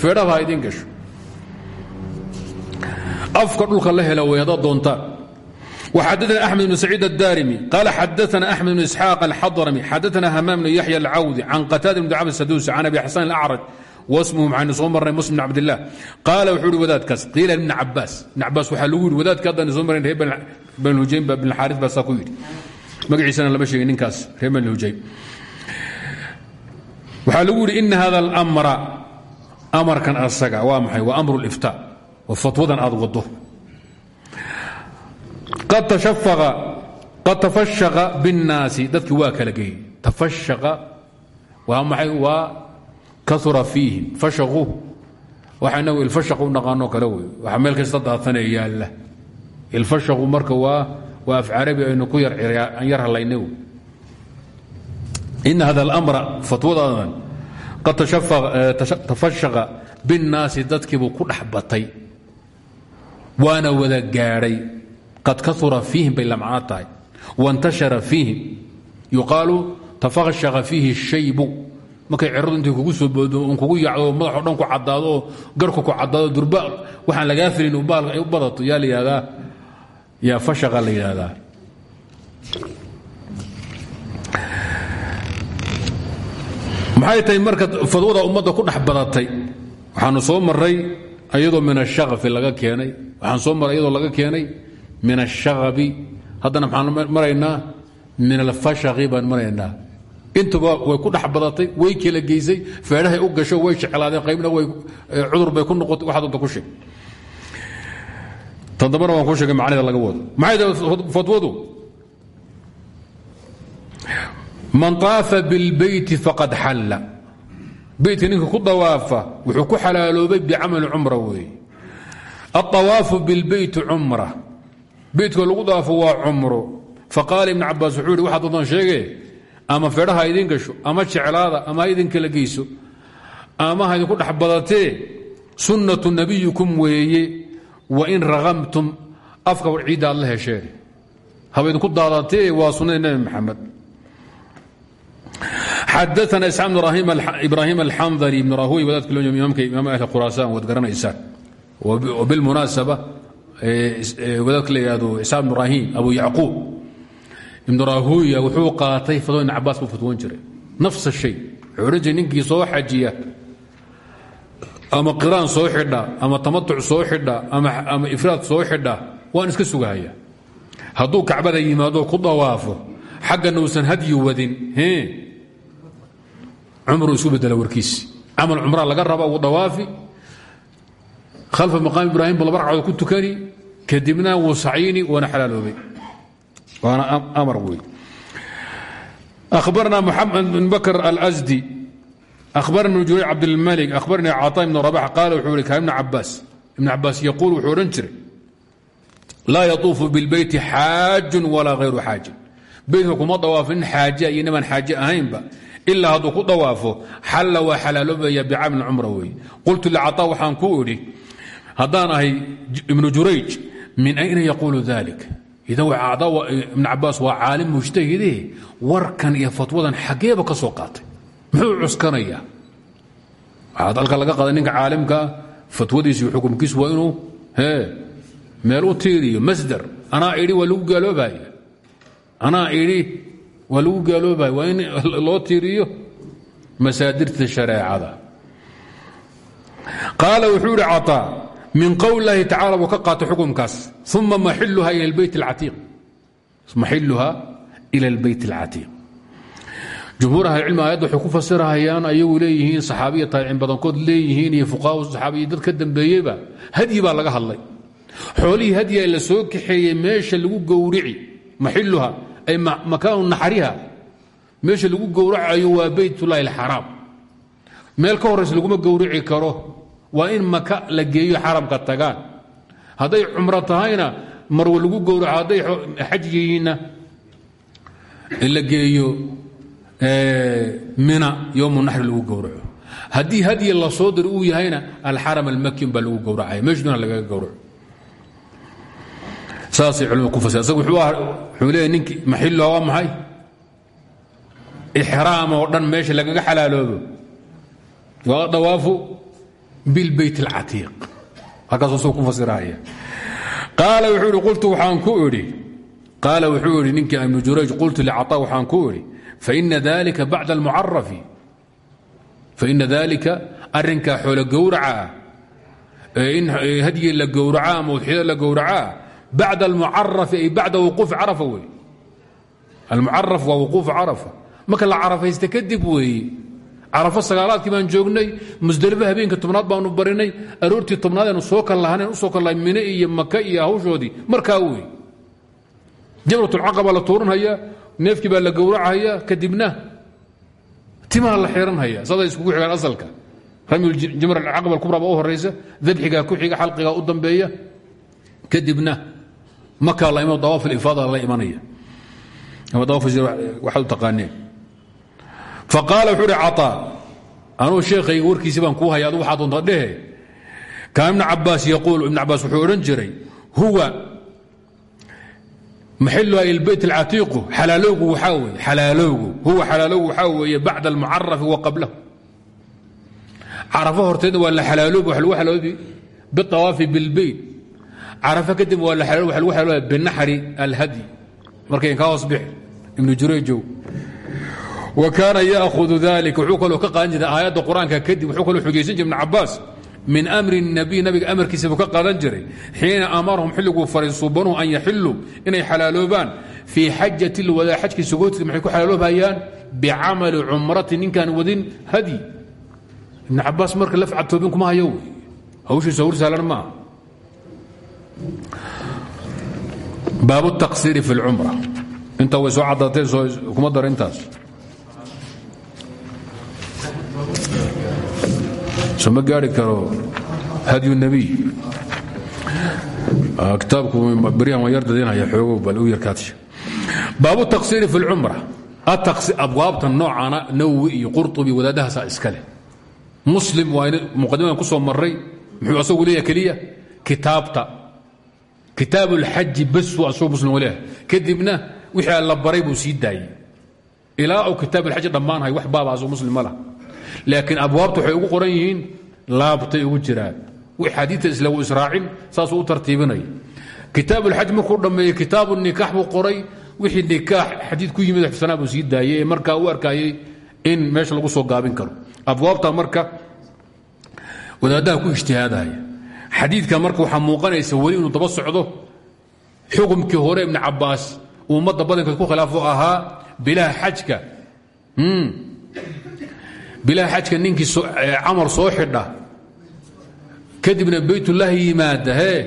feedhaba ha idin gasho afka dhulka la hela wey haddaad doontaan وxadثna أحمد بن سعيid الdاrمي قال xadثna أحمد بن إسحاaq الxضرمي xadثna hmام بن يحيى الcawdي عن qتاaدة بن dعب السدوسي عن أبي xسن الأعرج واسmه maxaynu soo marnay mسلم بن عبد الله قاala wuxuu hi wadaadkaas قيila بن cabاas بن cabaas waxaa lagu yihi wadaadka haddaan soo maran reer bn hujaym ba بن xاariث baa saa ku yidhi magaciisana lama sheegin ninkaas reer bani hujayb lagu yidhi ina hada almra amarkan asaga waa maxay? Waa amru liftaa oo fatwadan aad wado qad tafashaqa biاnnaasi dadki waa kala geeyey. Tafashaqa waa maxay? Waa kaura fiihim fashaqu waxa inagu ilfashaq u naqaanoo kale wey. Waxa kasta daadsanee yaalla ilfashaqu marka waa waa af carabi aynu ku aan yar hallayna wey ina hada اlamra fatwadaadan qad tafashaqa biاnnaasi dadkiibuu ku dhex batay waana wada gaadhay qad kaura fiihim bay lamcno tahay wاntashara fiihim yuqaalu tafashaka fiihi shaybu markay ciradu intay kugu soo boodo un kugu yacdo madaxo dhan ku caddaado oo garhku ku caddaado durba waxaan lagaa filin baalka ay u badato yaa la yihahdaa yaa fashaqa la yidhaahdaa maxay marka fadwada ummadda ku dhex badatay? Soo maray iyadoo min ashakafi laga keenay. Waxaan soo maray iyadoo laga keenay min ashaabi haddana maxaan maraynaa min alfashaqi baan maraynaa. Intuba way ku dhex way kala geysay feedhahay u gasho way jeclaadeen qaybna cudur bay ku noqotay waxaad unta ku sheeg todobana waan ku sheegay macnida laga wado maxay tahay fatwadu man طaafa biاlbeyti faqad xalla beytka ninka ku dawaafa wuxuu ku xalaaloobay bicamali cumra weeye aلطawaafu biاlbeyti cumra beytka lagu daafo waa cumro faqaala ibn cabaas wuxuu ihi waxaad doontaan sheege ama feedhaha ha idin gasho ama jeclaada ama ha idin kala geyso ama ha idinku dhex badatee sunnatu nabiyikum weeye wain rakamtum afka ciidda aad la hesheen haba idinku daadatee waa sunnadii nebi maxamed xadaana isxaaq ibraahim alxandari ibn rahuy wadaadka loo imaamka imaam ahli khuraasaan waad garanaysaan bilmunaasaba wadaadka la yihahdo isaaq ibn ibraahim abu yacquub ibn rahuya wuxuu qaatay fatwa ibn cabaas buu fatwoon jiray nafs shay wuxuu odhan jiray ninkii soo xajiya ama qiraan soo xidha ama tamatuc soo xidha ama ifraad soo xidha waan iska sugahaya hadduu kacbada yimaado ku dawaafo. Xaggana uusan hadyi wadin cumruu isu bedela warkiisi camal cumraa laga raba ugu dawaafi. Khalfa maqaam ibraahim bu laba ragcadood ku tukani kadibna wuu sacayni waana xalaaloobay. Waana amar wey akhbarna maxamed bin bakr barani juhay cabdilmalik ahbaranii caطa ibn rabax qaala wuxuu hi kaan ibn cabaas ibn cabaas yaquul wuxuu odhan jiray laa yatuufu bilbeyti xaajun walaa hayru xaajin beytka kuma dawaafin xaaja iyo niman xaaje ahaynba ilaa hadduu ku dawaafo xalla waa xalaaloobaya bicamlin cumra weeye qultu licaطa waxaan ku idhi haddaan ahay ibnu jurayj min ayna yaquulu dalik idan ibn cabaas waa caalim mujtahide warkan iyo fatwadan xageeba ka soo qaatay muxuu cuskanaya waxaad halka laga qaday ninka caalimkaa fatwadiisi iyo xukumkiisu waa inuu hee meel u tiiriyo masdar anaa idhi waa lagu gaaloobaya anaa idhi waa lagu gaaloobaya waa in loo tiiriyo masaadirta shareecada qaala wuxuu idhi caطaa min qowl اllahi tacala buu ka qaatay xukumkaas uma maxiluha ila اlbeyt اlcatiiq jumhuur ahlicilmi aayadda waxay ku fasirahayaan ayagu leeyihiin saxaabiya taabiciin badankood leeyihiin iyo fuqaha saxaabiya dad ka dambeeyeyba hadyi baa laga hadlay. Xoolihii hadyiga la soo kaxeeyey meesha lagu gowrici maxiluha ay makaanu naxriha meesha lagu gowracayo waa beytullahi alxaraam meel ka horraysa laguma gowrici karo waa in maka la geeyo xaramka tagaan. Hadday cumro tahayna marwe lagu gowraco hadday xaj yihiinna geeyo mina yowmu naxri lagu gowraco. Haddii hadyi la soo diri uu yahayna alxaram almakin baa lagu gowracaya meeshuna lagaga gowraco. Saasay culimadu ku fasir isagu wuxuu leeyahy ninkii maxilloha waa maxay? Ixraam oo dhan meesha lagaga xalaaloobo. Waa dawaafu bilbeyt alcatiiq halkaasuu suu ku fasirahaya qaala wuxuu ihi qultu waxaan ku idhi qaala wuxuu idhi ninkii ibnu jurayj qultu licaطaa waxaan ku idhi faina dalika bacda almucarafi faina dalika arrinkaa xoolo gowraca ee in hadyii la gowracaa ama udxiyada la gowracaa bacda almucarafi ay bacda wuquufi carafa wey almucaraf waa wuquufu carafa marka la carafaysta kadib weeye carafo sagaalaadkii baan joognay musdelife habeenka tobnaad baanu barinay aroortii tobnaadaynu soo kal lahanen u soo kal lahay mine iyo maka iyo hawshoodii markaa wey jamratulcaqaba la tuuranhayaa neefkii baa la gowrachaya kadibna timaa la xiranhaya saday iskugu xigaan asalka. Ramyljamr alcaqaba alkubra baa u horaysa dabxigaa ku xiga xalqigaa u dambeeya kadibna makaa la imo dawaaf alifaada la imanaya. Ama dawaaf waxaad u taqaaneen. Faqaala wuxuu uhi caطaa anuu sheekhayga warkiisii baan kuu haya adu waxaa doonta dhehe. Kaan ibnu cabaas yaquul ibnu cabaas wuxuu odhan jiray huwa maxiluha ilbeyt alcatiiqu xalaalowgu waxaa weye xalaalowgu huwa xalaalowgu waxaa weeye bacda almucarafi wa qablahu carafo horteedna waa la xalaaloobi wax lagu xalaaloobi biawaafi bilbeyt carafo kadib waa la xalaaloobi wax lagu xalaaloobi binaxri alhadyi markay kaa hoos bix ibnu jurayjow wa kaana yaahudu dalika wuxuu kaloo ka qaadan jiray aayadda qur'aanka kadib wuxuu kaloo xujaysan jiray ibnu cabaas min amri nabiy nabiga amarkiisa buu ka qaadan jiray. Xiina amarahum xilliguu faray subanuhu an yaxiluu inay xalaaloobaan. Fii xajati lwadaa xajkii sugootiisa maxay ku xalaaloobayaan? Bicamali cumrati ninkaan wadin hadyi ibnu cabaas marka lafcad toobin kuma hayo wey. Hawshiisa hawr saalan maaha. Baabu taqsiiri fi lcumra. Inta way soo caddaatee kuma daro intaas soma gaari karo hadyu nebiy kitaabku beryahan waan yar dadinaya xoogo bal u yarkaadsha baabu taqsiiri fi lcumra abwaabta noocana nawowi iyo qurطubi wadaadahaasaa iska leh. Muslim waa muqadimadan ku soo maray muxuu asagu leeyahay keliya kitaabta. Kitaab اlxaji bas buu asagoo muslim leeyahay. Kadibna wixii alla baray buu sii daayey ilaa uu kitaab alxaji dhammaanhay wax baaba asagoo muslim ma lah laakiin abwaabta waxay ugu qoran yihiin laabtay ugu jiraan. Xadiita isla uu israacin saasuu u tartiibinaya kitaab ulxaj markuu dhammeeyey kitaabu nikaax buu qoray. Wixii nikaax xadiid ku yimid xufsanaa buu sii daayey ee markaa u in meesha lagu soo gaabin karo. Abwaabta marka wadaadaha ku ijtihaadaya xadiidka marka waxaa muuqanaysa weli inuu daba socdo. Xukumkii hore ibni cabaas ummadda badankeed ku khilaafo ahaa bilaha xajka bilaha xajka ninkii camal soo xidha kadibna baytullaahi yimaada hee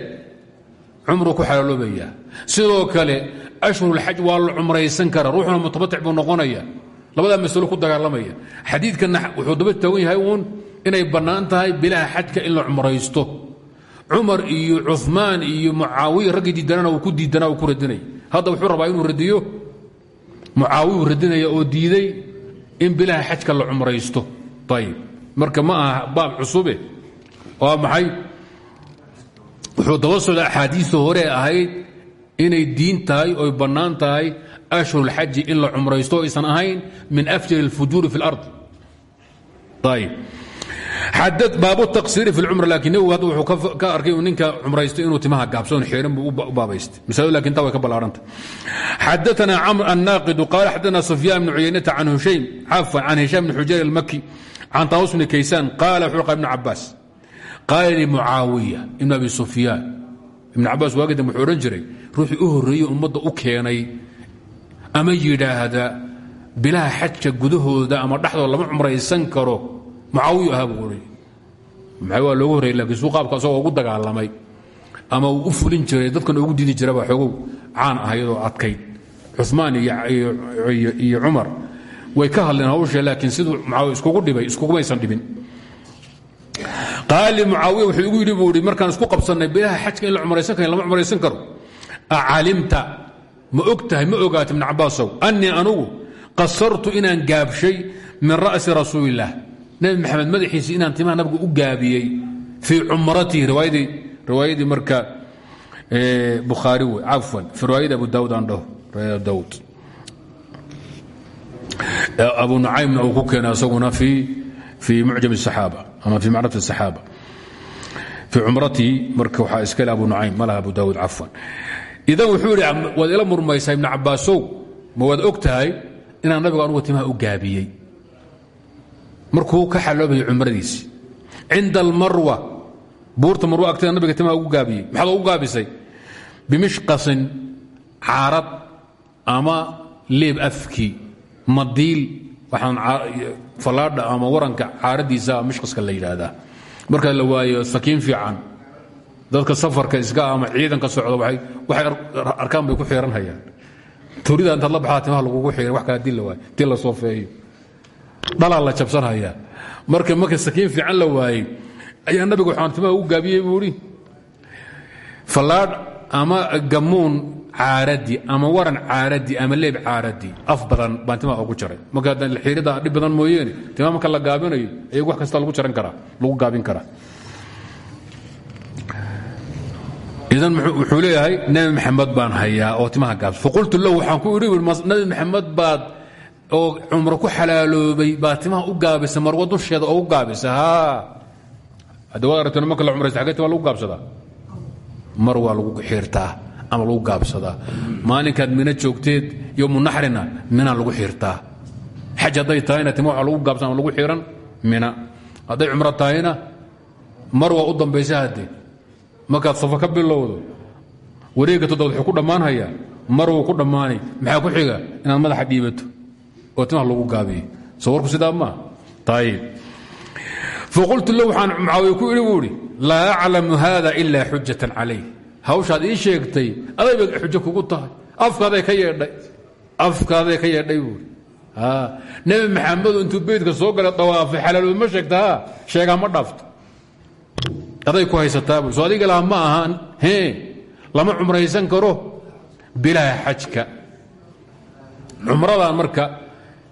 cumruu ku xalaaloobaya sidoo kale ashhurulxaj waa la cumraysan kara ruuxuna mutabatic buu noqonaya labadaa masalo ku dagaalamaya. Xadiidkana wuxuu daba taagan yahay uun inay bannaan tahay bilaha xajka in la cumraysto. Cumar iyo cumaan iyo mucaawiya raggii diidanana uu ku diidana uu ku radinay. Hadda wuxuu rabaa inuu radiyo? Mucaawiyu radinaya oo diiday in bilaha xajka la cumraysto. Ayib marka ma aha baab cusube. Waa maxay? Wuxuu daba socda axaadiista hore ahayd inay diin tahay oy bannaan tahay ashhurulxaji in la cumraysto aysan ahayn min afjar اlfujuuri fi اlard ayib baabu taqsiiri fi lcumra laakiin nebigu hadda wuxuu ka arkay ninka cumraystay inuu timaha gaabsadon xeeran buu u baabaystay. Masaladu laakiin taa way ka ballaarhanta xadaثna camr annaaqidu qaala xadaثna sufyaan bn cuyaynata can hushaym cafan can hishaam bn xujayr almaki can taawus bni kaysaan qaala wuxuu qa ibn cabaas qaala li mucaawiya ibn abi sufyaan. Ibn cabaas waagi dambe wuxuu odhan jiray ruuxii u horreeyey ummadda u keenay ama yidhaahda bilaha xajka gudahooda ama dhexdooda lama cumraysan karo mucaawiyu ahaa buu ohay maxay waa lakiin suu qaabka asagoo ugu dagaalamay ama uu fulin jiray dadkan ugu diidi jiraba xoogow caan ahayd oo adkayd. Cumaan iyo cumar way ka hadleen hawsha laakiin siduu mucaawiya iskugu dhibay iskugumaysan dhibin. Qaali mucaawiya wuxuu igu yidhi buu markaan isku qabsannay bilaha xajka in la cumraysan karo lama cumraysan karo. Acalimta ma og ma ogaata ibn cabaasow annii anugu qasartu inaan gaabshay min ra'si rasuulillaah nabi maxamed madaxiisi inaan timaha nabiga u gaabiyey fii cumratihi riwaayadii marka bukhaari w cafwan fi riwaayadii abu daawud aan dhaho riwaayad daawud abu nucaymna uu ku keenay isaguna fii mucjam saxaaba ama fii macrafti saxaaba. Fii cumratihi marka waxaa iska le abu nucaym malaha abu daawud cafwan. Idan wuxuu yidhi waad ila murmaysaa ibnu cabaasow ma waad og tahay inaan nabiga anugu timaha u gaabiyey? Markuu ka xaloobayay cumradiisi. Cinda almarwa buurta marwa agteeda nabiga timaha ugu gaabiyey. Maxaad ugu gaabisay? Bimishqasin caarad ama leeb afkii madiil waxaan fallaadha ama waranka caaradiisa mishqaska la yidhaahdaa. Marka la waayo sakiin fiican. Dadka safarka iska ama ciidanka socda waxay arkaan bay ku xiiranhayaan torida intaad la baxdaa timaha lagugu xiiran wax kala dil la waayo dil la soofeeyo dhalaa la jabsanhayaa marka marka sakiin fiican la waayey ayaa nabiga waxaan timaha ugu gaabiyey buu idhi fallaadh ama gammuun caaradi ama waran caaradi ama leeb caaradi af badan baan timaha ugu jaray. Marka xiirida dhib badan mooyeene timaha marka la gaabinayo ayagu wax kasta lagu jaran karaa lagu gaabin karaa. Idan wuxuu leeyahay nabi maxamed baan hayaa oo timaha gaabs faqultu lahu waxaan ku idhi nabi maxamed baad oo cumro ku xalaaloobay baa u gaabisa marwa dusheeda oo u gaabisa hadda waad aragteen marka la cumraysta xagee timaha lagu lagu xiirtaa ama lagu gaabsadaa. Maalinkaad mina joogteed yowmu naxrina minaa lagu xiirtaa xaj hadday tahayna lagu gaabsan ama lagu xiiran mina. Hadday cumro tahayna mar u dambaysa hadde markaad safa ka bilowdo wareegga toddobaad ku dhammaanhayaa mar ku dhammaanay. Maxaa ku xiga inaad madaxa dhiibato oo timaha lagu gaabiyo soo sidaa maa ayib faqultu lahu waxaan mucaawiya ku idhi buu idhi laa aclamu hada ila xujatan ii sheegtay aday bay xujo kugu tahay. Afkaaday ka yeedhay. Afkaaday ka yeedhay buui nebi maxamedu intuu beydka soo galay dawaafay xalaalood ma sheegta ha sheegaa ma dhaafto. Aday ku haysataa bui so adiga he lama cumraysan karo bilaha xajka. Cumradaan marka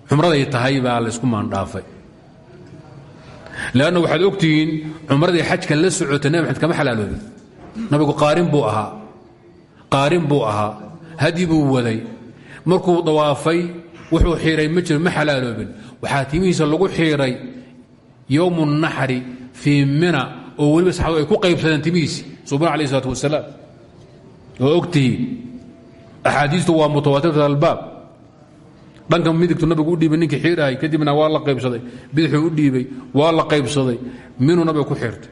cumraday tahay baa laysku maandhaafay. Lanna waxaad ogtihiin cumradii xajka la socota nebi maxamed kama xalaaloobin nabigu qaarin buu ahaa. Qaarin buu ahaa. Hadi buu waday. Markuu dawaafay wuxuu xiiray ma jiro ma xalaaloobin. Waxaa timihiisa lagu xiiray yowmu naxri fii mina oo weliba saxaabadu ay ku qaybsadeen timihiisi subana alayh isalaat wasalaam. Oo ogtihiin. Axaadiistu waa mutawatirat albaab dhanka midigtu nabigu u dhiibay ninkii xiirahay kadibna waa la qaybsaday. Bidixuu u dhiibay waa la qaybsaday. Minuu nabiga ku xirtay.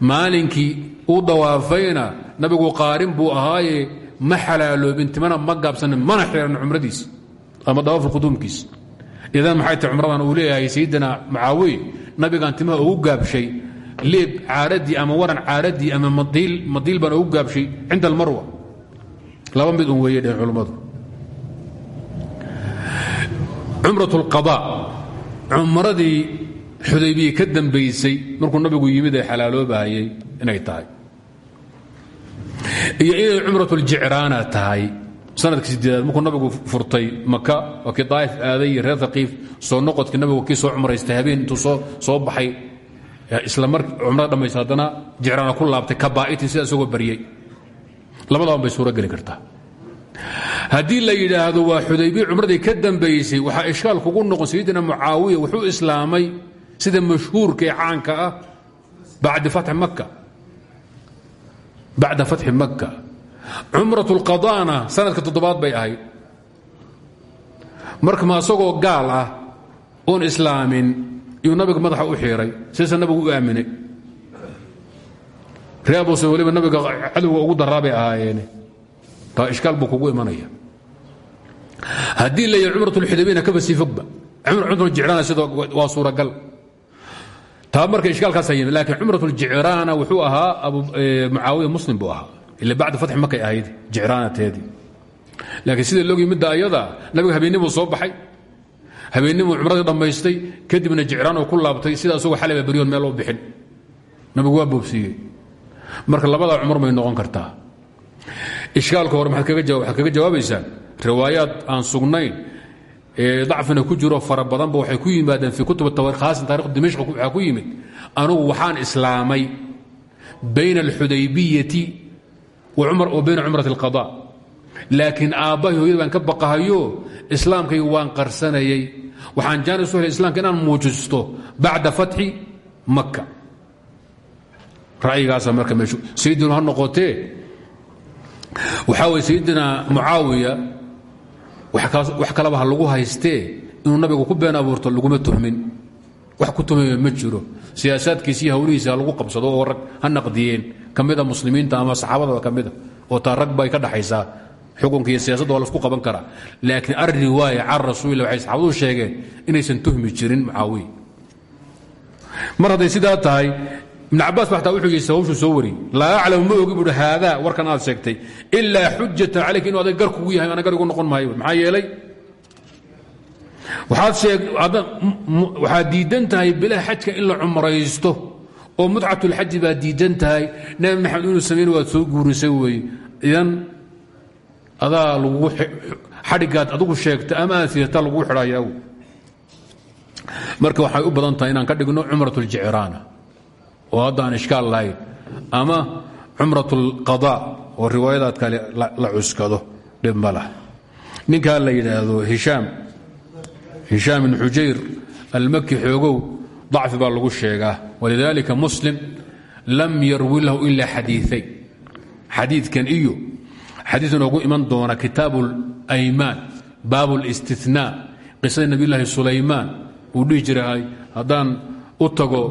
Maalinkii u dawaafayna nabigu qaarin buu ahaaye ma xalaaloobin timana ma gaabsanin mana xiran cumradiis ama dawaaf quduumkiis. Idan maxay tahay cumradan uu leeyahay sayidina mucaawiye nabigaan timaha ugu gaabshay leeb caaradii ama waran caaradii ama madiil baan ugu gaabshay cinda almarwa. Laba mid un weeye culummadu cumrat اlqada cumradii xudaybiye ka dambaysay markuu nabigu yimid ee xalaaloobahayay inay tahay. Iyo inay cumrat اljicraana tahay sannadkii sideedaad markuu nabigu furtay maka oo kii aaday iyo soo noqodkii nabigu kii soo habeen intuu soo baxay isla mar cumrada dhammaysa haddana ku laabtay kabaa'itin sida isagoo baryey labadaban bay suuro geli kartaa haddii la yidhaahdo waa xudaybiya cumradii ka dambaysay waxaa ishkaal kugu noqon sayidina mucaawiya wuxuu islaamay sida mashhuurka ee caanka ah bacda fatxi maka cumrat اlqadana sanadka toddobaad bay ahayd. Marka ma asagoo gaal ah oon islaamin iyuu nabiga madaxa u xiiray sidaasa nabigu u aaminay. Ree abuse weliba nabiga cadowga ugu daraa bay ahaayeene taa ishkaal buu kugu imanaya haddii la اlxudaybiyana kaba sii fogba. Waa suuragal. Taa marka ishkaalkaasa yimi laakiin cumrat اljicraana wuxuu ahaa mucaawiya muslim buu ahaa. Ila bacda fatxi markay ahayd jicraanateedii. Laakiin sida loogii midda ayada nabiga habeennimuu soo baxay. Habeennimuu cumradii dhammaystay. Kadibna jicraan uu ku laabtay. Sida asagoo xalay baa beryoon meel u bixin. Nabigu waa boobsiiyey marka labadaa cumar may noqon kartaa. Ishkaalka hore maxaad kaga jawaabaysaan riwaayaad aan sugnayn ee dacfina ku jiro fara badanba waxay ku yimaadeen fii kutub khaasan taarikh dimashq waxaa ku yimid anugu waxaan islaamay bayna alxudaybiyati wa bayna cumrat اlqada laakiin aabbahay hooyada baan ka baqahayo islaamkayga waan qarsanayay. Waxaan jaanis u helay inaan muujisto bacda fatxi maka ra'yigaasa marka meeshu sayidinu ha noqotee? Waxaa weye sayidina mucaawiya wax kalaba ha lagu haystee inuu nabigu ku been abuurto laguma tuhmin. Wax ku tuhmaya ma jiro. Siyaasaadkiisa iyo hawlihiisa ha lagu qabsado oo rag ha naqdiyeen. Ka mida muslimiinta ama saxaabadaba ka mida oo taa rag bay ka dhaxaysaa. Xukunka iyo siyaasadda waa lasku qaban karaa. Laakiin ar riwaaya can rasuulillah waxay saxaabadu sheegeen inaysan tuhmi jirin mucaawiya. Mar hadday sidaa tahay ibn cabaas ba xataa wuxuu yidhi soo wariyey. Laa aclamu ma ogi buuhi haadaa warkan aad sheegtay. Ilaa xujata calayka inuu adag gar yahay ana gar noqon maayo. Maxaa yeelay waxaad diidan tahay bilaha xajka in la cumraysto oo mudcatulxaji baad diidan tahay. Nabi maxamed inuu samayn waad soo guurisay weeye. Idan adaa lagu xadhigaad adigu sheegta ama aad siirta lagu xidhayaa marka waxay u badan tahay inaan ka dhigno cumrat اljicraana oo hadda aan ishkaal lahayn ama cumrat اlqada oo riwaayadaad kale la cuskado dhib ma lah ninkaa la yidhaahdo hishaam hishaam ibn xujayr almaki xoogow dacfi baa lagu sheegaa walidaalika muslim lam yarwi lahu ila xadiiayn xadiidkan iyo xadiid inoogu iman doona kitaabu اlaymaan baab اlistinaa qisada nabiy llaahi sulaymaan uu dhihi jiray haddaan u tago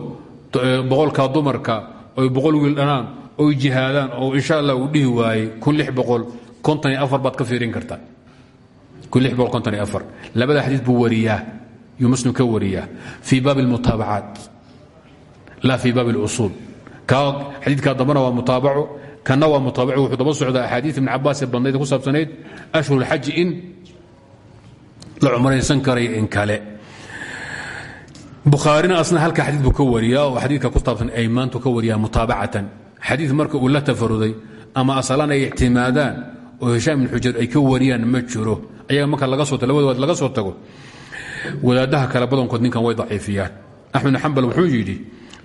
boqolkaa dumarka oy boqol wiil dhanaan oy jihaadaan oo insha allah uu dhihi waayey kun lix boqol konton afar baad ka fiirin kartaa kun lix boqol konton afar. Labada xadiis buu wariyaa. Yuu muslim ka wariyaa. Fii baabi almutaabacaat laa fii baabi alusuul kaa xadiidkaa dambana waa mutaabaco kanna waa mutaabaco wuxuu daba socdaa axaadiis ibn cabbaasee badnayd ku saabsanayd ashhur lxaji in la cumraysan karay in kale bukhaarina asna halka xadii buu ka wariyaa oo xadiidka ku saabsan aymaantu ka wariyaa mutaabacatan. Xadiid marka uu la tafaruday ama asalaan ay ictimaadaan oo hishaam ibn xujar ay ka wariyaan ma jiro. Ayaga marka labada laga soo tago. Wadaadaha kale badankood ninkan way daciifiyaan. Axmed xambal wuxuu yidhi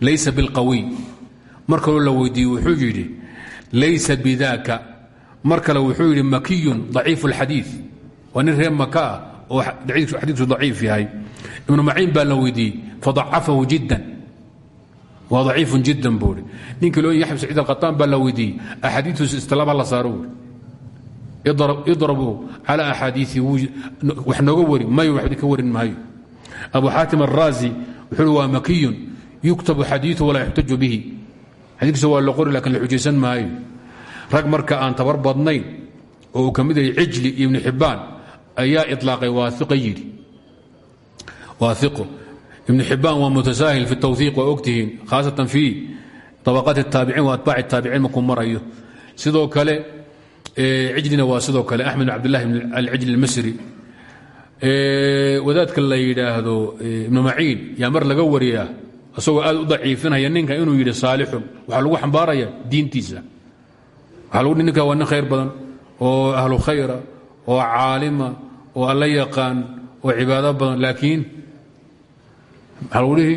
laysa bilqawiy. Mar kaloo la weydiiyey wuxuu yidhi laysa bidaaka. Mar kale wuxuu yidhi makiyun daciifu اlxadiid waa nin reer maka ah oo xadiidkiisu daciif yahay. Ibnu maciin baa la weydiiyey fadacafahu jiddan. Waa daciifun jiddan buui ninkii loo yaxya saciid alqataan baa la weydiiyey axaadiiisu istilaab la saaro buui idrabuu cala axaadiii wax nooga wari mayo wax ka warin maayo. Abu xaatim araazi wuxuu waa makiyun yuktabu xadiiu walaa yuxtaju bihi. Xadiikiisa waa la qori laakiin la xujaysan maayo. Rag marka aan tabar badnayn oo uu ka mid yahay cijli iyo ibnu xibbaan ayaa ilaaqay waaiqa yidhi. Waaiqo ibnu xibbaan waa mutasaahil fi tawhiiq waa ogtihiin khaasatan fii abaqaati taabiciin wa atbaaci taabiciin markuu marayo. Sidoo kale cijlina waa sidoo kale axmed bn cabdillahi bn alcijli almasri wadaadka la yidhaahdo ibnu maciin yaa mar laga wariyaa isagoo aad u daciifinaya ninka inuu yidhi saalixun waxaa lagu xambaaraya diintiisa. Ninka waa khayr badan oo ahlu khayra oo caalima oo alla yaqaan oo cibaado badan laakiin maxaa lagu dhihi?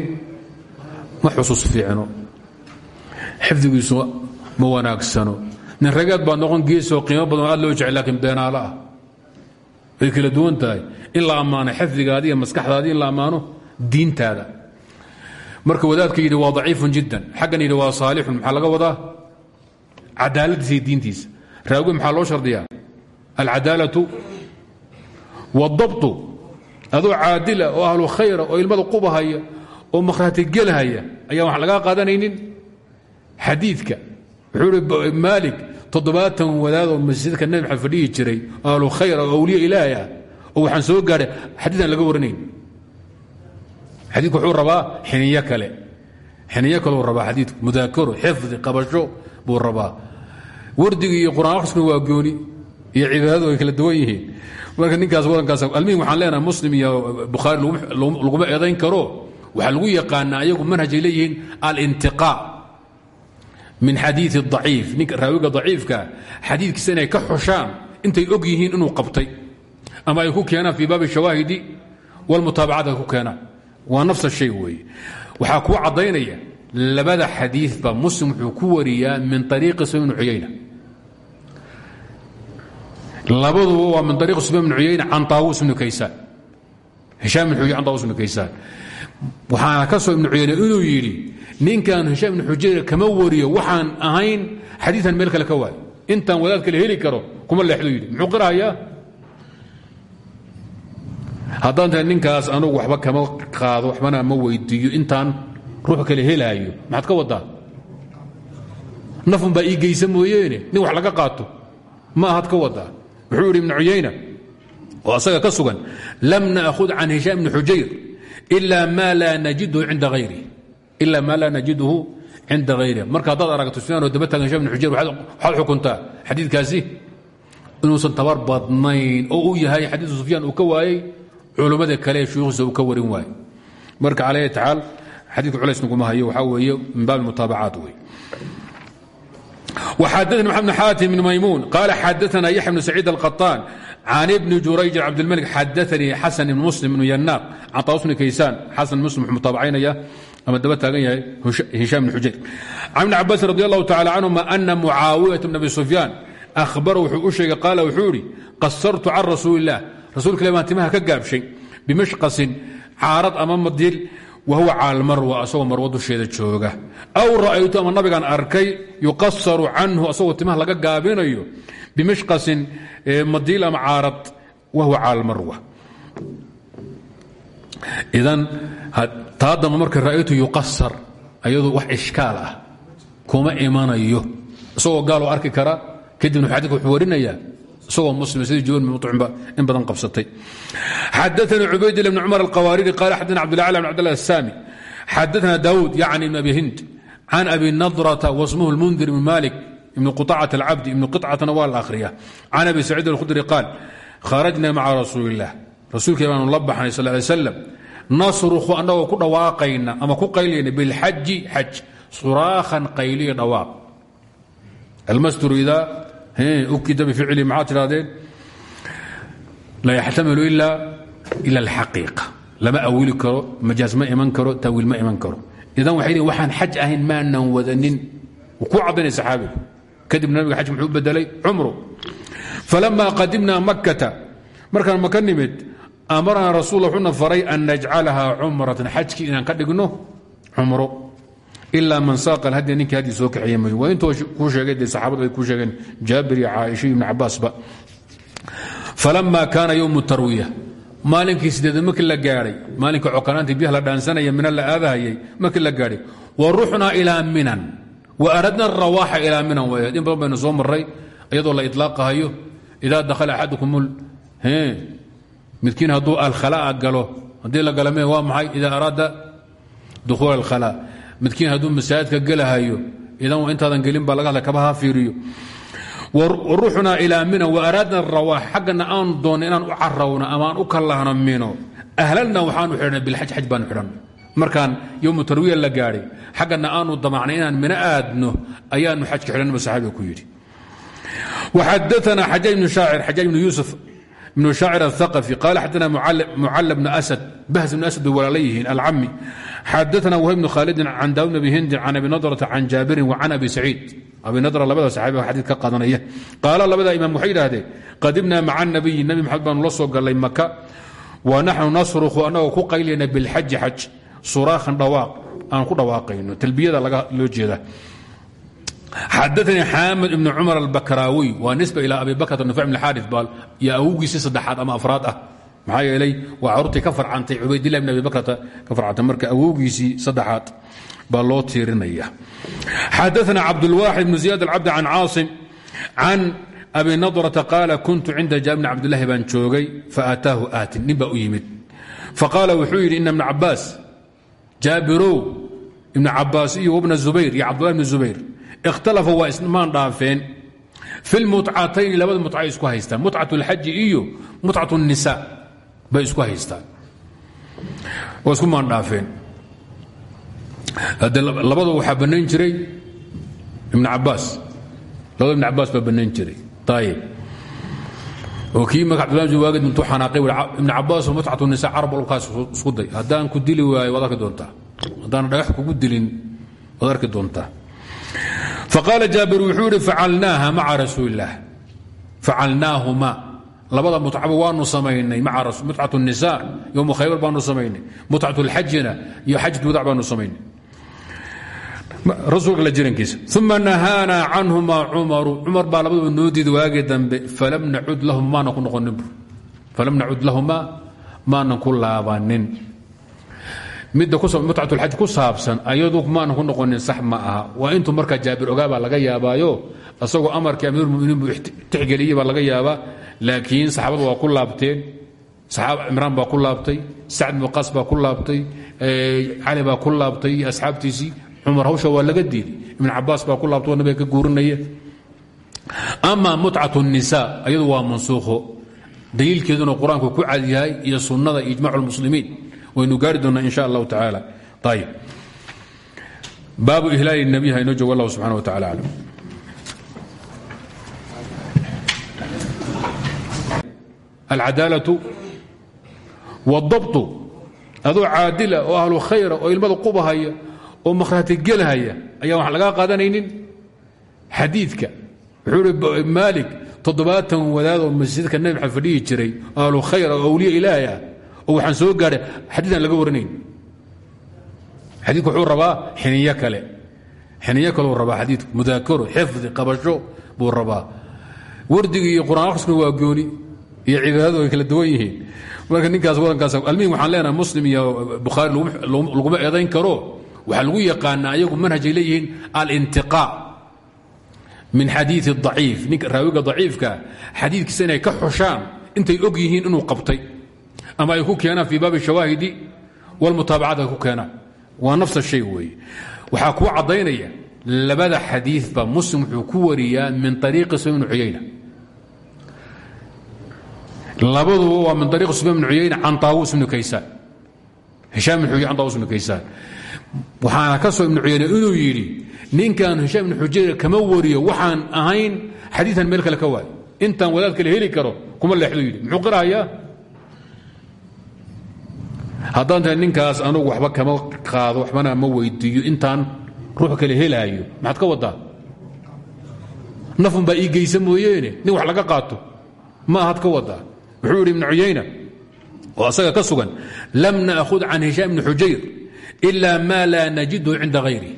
Ma xusuus fiicno. Xifdigiisu ma wanaagsano. Nin ragaad baad noqon geesoo qiimo badan oo aad loo jecel lakiin beenaalo ah. Way kala duwan tahay. In la ammaano xifdigaadi iyo maskaxdaadii in la ammaano diintaada. Marka wadaadka yidhi waa daciifun jiddan. Xaggan yidhi waa saalixun. Maxaa laga wadaa? Cadaaladiisa iyo diintiisa. Raawi maxaa loo shardiyaa? Alcadaalatu wاdabtu adoo caadila oo ahlu khayra oo ilmada qubahaya oo makhraati gelhaya ayaan wax lagaa qaadanaynin? Xadiidka wuxuu hi maalik toddobaatan wadaad oo masjidka nebi maxamed fadhihi jiray ahlu khayr oo awliya ilaahi ah oo waxaan soo gaadhay xadiidan laga waranayn xadiidku wuxuu rabaa xiniyo kale. Xiniyo kaleu rabaa xadiidku. Mudaakaro xifdi qabasho buu rabaa. Wardiga iyo qur'aan akhriskuna waa gooni iyo cibaadadu ay kala duwan yihiin. Marka ninkaas wadankaas almihim waxaan leenahay muslim iyo bukhaari laguma eedayn karo. Waxaa lagu yaqaanaa ayagu manhajay leeyihiin alintiqaa min xadii aciif ninka raawiga daciifka xadiikiisa inay ka xushaan intay og yihiin inuu qabtay. Ama ay ku keenaan fii baabi shawaahidi wlmutaabacad ay ku keenaan. Waa nafs shay weeye. Waxaa kuu caddaynaya labada xadiiba muslim wuxuu ku wariyaa min ariiqi sufyan bn cuyayna labaduba waa min ariiqi sufyan bn cuyayna can taawus bni kaysaan. Hishaam bn xuy an taawus bni kaysaan. Waxaana ka soo ibnu cuyayne inuu yidhi ninkan hishaam ibn xujayr kama wariyo waxaan ahayn xadiian meel kale ka waayo intaan wadaad kale heli karo kuma leexdu yidhi. Muxuu qirahayaa haddaan tahay ninkaas anugu waxba kama qaado waxbana ma weydiiyo intaan ruux kale helaayo. Maxaad ka wadaa nafun baa ii geysa mooyeene nin wax laga qaato ma ahad ka wadaa wuxuu yidhi ibnu cuyayna oo asaga ka sugan lam naakhud can hishaam ibni xujayr ila ma laa najiduhu cinda hayri marka haddaad aragto sufyaan oo daba taagan hishaam ibn xujayr waxaad xukuntaa xadiidkaasi? Inuusan tabar badnayn oo uu yahay xadiidu sufyaan uu ka waayey culummada kale ee shuyuukhdiisa uu ka warin waaye marka cala ayati xaal xadiidka culays naguma hayo waxaa weeye min baab mutaabacaat wey وxadثnي محمد بن xاatim بن maymuن qال xadثna yaحya بن سacيid القطاn can بن jurayج cabdالmلك xadثnii xaسن بن mسلم بن yanاq can طاوس بن kaysaan xaسن msلم wxuu mutaabacaynaya ama daba taagan yahay hishaam بن xujair can بن cabاس رضي الله taعالى عنهma أna mucaawiyaة بن أbi سفyاan أhbara wuxuu u sheegay qaal wuxuu idhi qasartu can rasuuli الlah rasuulka ilah baan timaha ka gaabshay bimishqasin caarad ama madil wahuwa caalmarwa asagoo marwo dusheeda jooga. Aw ra'aytu ama nabigaan arkay yuqasaru canhu asagoo timaha laga gaabinayo bimishqasin madiil ama caarad wahuwa caalmarwa idan taadama marka ra'aytu yuqasar ayadu wax ishkaal ah kuma imanayo. Isagoo gaaloo arki kara kadibna xadiidka wuxuu warinayaa isagoo muslim sida juban mucimba in badan qabsatay. Xadaana cubaydila bn cumar alqawaariri qaala xadana cabdilacla bn cabdillah asaami xadaana daawuud yacni ibn abi hind can abi nadrata wasmuhu lmundir ibn malik ibn quطacat alcabdi ibn qicatana waa la akhriya can abi saciid alkhudri qaal kharajna maca rasuuli illah rasuulkai baanu la baxnay sal lay slam nasrukhu annagoo ku dhawaaqayna ama ku qaylayna bilxaji xaj suraakhan qayliya dhawaaq. Almasturu idaa ukida bificli maxaad tidhahdeen laa yaxtamilu ila alxaqiiqa lama awili karo majaaz ma iman karo taawiil ma iman karo. Idan waxay leein waxaan xaj ahayn maanan wadanin. Ku caddaynay saxaabigu kadib nabiga xajka muxuu bedelay cumru. Falama qadimna makkata. Markaan maka nimid amarnaa rasuul wuxuuna faray an najcalaha cumratan. Xajkii inaan ka dhigno cumro ilaa man saaqa alhadya ninkii hadyi soo kaxeeye mooy waa intoo sheegay dee saxaabadu ay kuu sheegeen iyo caaisha iyo ibn cabaasba falama kaana yowmu tarwiya maalinkii sideeda markii la gaadhay maalinka cokanaantii biyaha la dhaansanaya mina la aadahayay markii la gaadhay wa ruxnaa ilaa minan wa aradna arawaaxa ilaa minan wayd in badan baynu soo maray la ilaaqahayo idaa dakhala axadukum midkiin hadduu alkhalaa galo haddii la gala me waa maxay idaa araada dukhuula alkhalaa midkiin hadduu masaajidka gelahayo idan intaadan gelinba laga hadla kabaha fiiriyo. Waruxnaa ilaa mina waaraadna rawaax xaggana aan doonno inaan u carawno ama u kalahno mino. Ahlalna waxaanu xidhanay bilxaj xaj baanu xidhanay markaan yowmu tarwiya la gaadhay xaggana aanu damacnay inaan mino aadno ayaanu xajka xidhanna bu ku yidhi. Waxadaanaa xajaaj bnu shaacir xajaaj bnu yuusuf بن شاacر الثقفي قال xadثna mcل بن أسد bahز بن أسد bay walaala yihiin alcami xadثna وhيب بن khاalدin can daawd بن hindi can abi نضرة can jaabirin وcan abi سacيid abi نضر labada saxaabiga xadiid ka qadanaya qaala labada imaam waxay yidhaahdeen qadimna maca النabiyi nebi mxamed baanu la soo galay maka wanaxnu nasrku anagoo ku qaylayna biاlxaji xaj suraakhan dhawaaq aan ku dhawaaqayno talbiyada loo jeeda xadaanii xaamid ibn cumar albakraawiy waa nisba ilaa abi bakr nufc bn xaari baal iyo awowgiisii saddexaad ama afraad ah maxaa yeelay waa caruurtii ka farcantay cubaydilah bn abi bakrata ka farcantay marka awowgiisii saddexaad baa loo tiirinaya xadaana cabdulwaaxid bn ziyad alcabdi can caasim can abi nadrata qaala kuntu cinda jaabir bn cabdillahi baan joogay faataahu aatin nin baa u yimid faqaala wuxuu yidhi ina bna cabaas jaabirow ibn cabaas iyo wbna zubayr iyo cabdullahi bn zubayr ikhtalafa waa ismaan dhaafeen fi lmucatayni labada muca isku haystaan mucat اlxaji iyo mucat الnisa bay isku haystaan waa isku maan dhaafeen hade labada waxaa bannayn jiray ibn cabaas labada ibn cabaas baa bannayn jiray ayib oo kii marka abdullah waagid intuu xanaaqay ibn cabaas oo mutcat الnisa carab walkaas isku day haddaan ku dili waayo waad arki doontaa haddaan dhagax kugu dilin waad arki doontaa faqaala jaabir wuxuu idhi facalnaaha maca rasuulilah facalnaahuma labada mutcaba waanu samaynay maa mutcat nisa yowmu khaybar baanu samaynay mutcat lxajina iyo xajat wadac baanu samaynay rasuulka la jirankiisa uma nahaanaa canhumaa cumaru cumar baa labadaba noo diida waagii dambe falam nacud lahum maana ku noqonin falam nacud lahumaa maanan ku laabanin midda mutcat lxaj ku saabsan ayadu maana ku noqonin sax ma aha. Waa intuu markaa jaabir ogaabaa laga yaabaayo asagoo amarkii amiirmuminiin buu tixgeliyey baa laga yaabaa laakiin saxaabadu waa ku laabteen. Saxaaba cimraan baa ku laabtay sacd muqaas baa ku laabtay cali baa ku laabtay iyo asxaabtiisii. Hawsha waa laga diiday ibn cabaas baa ku laabtay nabiga ka guurinaya. Ama mutcat nisa ayadu waa mansuukho. Daliilkeeduna qur'aanku ku cadyahay iyo sunnada ijmac lmuslimiin waynu gaari doonaa in sha allahu tacaala. Ayb baabu ihlaali nabiy ha inoo joog allah subxana wa tacala aclam. Alcadaalaةu wاdabtu adoo caadila oo ahlu khayra oo ilmada qubahaya oo makhraati gelhaya ayaan wax lagaa qaadanaynin. Xadiidka wuxuu hi maalik toddobaatan wadaadoo masjidka nabxa fadhihi jiray ahlu khayra oo awliya ilaahay ah oo waxaan soo gaadhay xadiiaan laga waranayn xadiidku wuxuu rabaa xiniyo kale. Xiniyo kaleu rabaa xadiidku. Mudaakaro xifdi qabasho buu rabaa. Wardiga iyo qur'aan akhriskuna waa gooni iyo cibaadadu way kala duwan yihiin. Marka ninkaas wadankaas almihim waxaan leenahay muslim iyo bukhaari laguma eedayn karo. Waxaa lagu yaqaanaa ayagu manhajay leeyihiin alintiqaa min xadiii aciif ninka raawiga daciifka xadiidkiisa inay ka xushaan intay og yihiin inuu qabtay ama ay ku keenaan fii baabi shawaahidi walmutaabacaat ay ku keenaan waa nafs shay weeye. Waxaa kuu caddaynaya labada xadiiba muslim ku wariyaa min ariiqi sufyan bn cuyayna waa min ariiqi sufyan bn cuyayna can taawus bni kaysaan. Hishaam bn xuy can taawus ka soo ibnu cuyayne inuu yidhi ninkan hishaam ibnu xujayr kama wariyo waxaan ahayn xadiian meel kale ka waay intaan wadaad kale karo kuma leexdu yidhi. Muxuu qirahayaa haddaan tahay ninkaas anugu waxba kama qaado waxbana ma weydiiyo. Intaan ruux kale helaayo. Maxaad ka wadaa nafun baa ii mooyeene. Nin wax laga qaato. Ma ahad ka wadaa wuxuu yidhi ibnu cuyayna asaga ka lam naakhud can hishaam ibni xujayr ila ma laa najidhu cinda hayri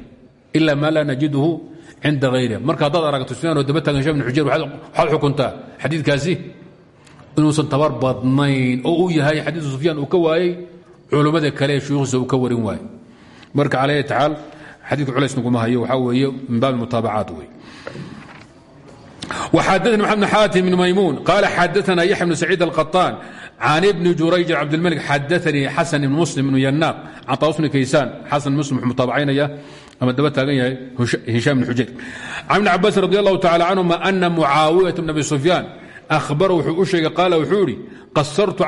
ila ma laa najidhu cinda hayri marka haddaad aragto sufyaan oo daba taagan hishaam ibni xujayr waxaad xukuntaa xadiidkaasi? Inuusan tabar badnayn. Oo uu yahay xadiidu sufyaan uu ka waayey culmmada kale ee shuukhisa uu ka warin waayo marka cala y tacaal culays naguma hayo waxaa weeye min baab mutaabacaat wey xadna mxamed bn xaatim bn maymuun qaala xadaana yaxya bn saciid alqaطaan can ibni jurayj cabdilmalik xadaanii xasan ibn muslim ibn yanaaq can taawus bn kaysaan xasan muslim wuxuu mutaabacaynaya ama daba taagan yahay hishaam bn xujayr can ibni cabaasin radi allahu tacala canhuma ana mucaawiyata abi sufyaan ahbara wuxuu u sheegay qaala wuxuu idhi qasartu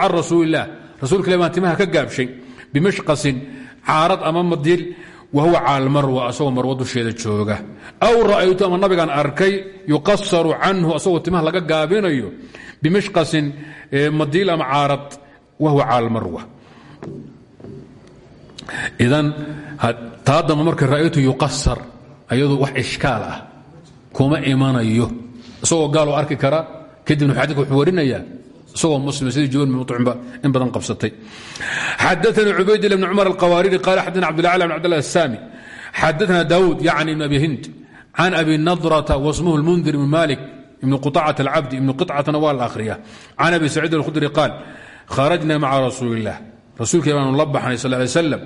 rasuulka ilah baan timaha ka gaabshay bimashqasin caarad ama madil wahuwa caal marwa asagoo marwo dusheeda jooga. Aw ra'aytu ama nabigaan arkay yuqasaru canhu asagoo timaha laga gaabinayo bimashqasin madiil ama caarad wahuwa caal marwa idan taadama marka ra'aytu yuqasar ayadu wax ishkaal ah kuma imanayo. Isagoo gaal oo arki kara kadibna xadiidka wuxuu warinayaa isagoo muslim sidii juban bin muطcimba in badan qabsatay xadaثna cubaydillah bn cumar alqawaariri qala xadana cabdillah bn abdillah الsami xadaثna daawud yacni ibn abi hind can abi nadrata wasmuhu اlmundir ibn malik ibn quطacat alcabdi ibn qiطcatana waa la akhriya can abi saciid alkhudri qaal kharajna maca rasuuli اllah rasuulkii baanu la baxnay sal lay slam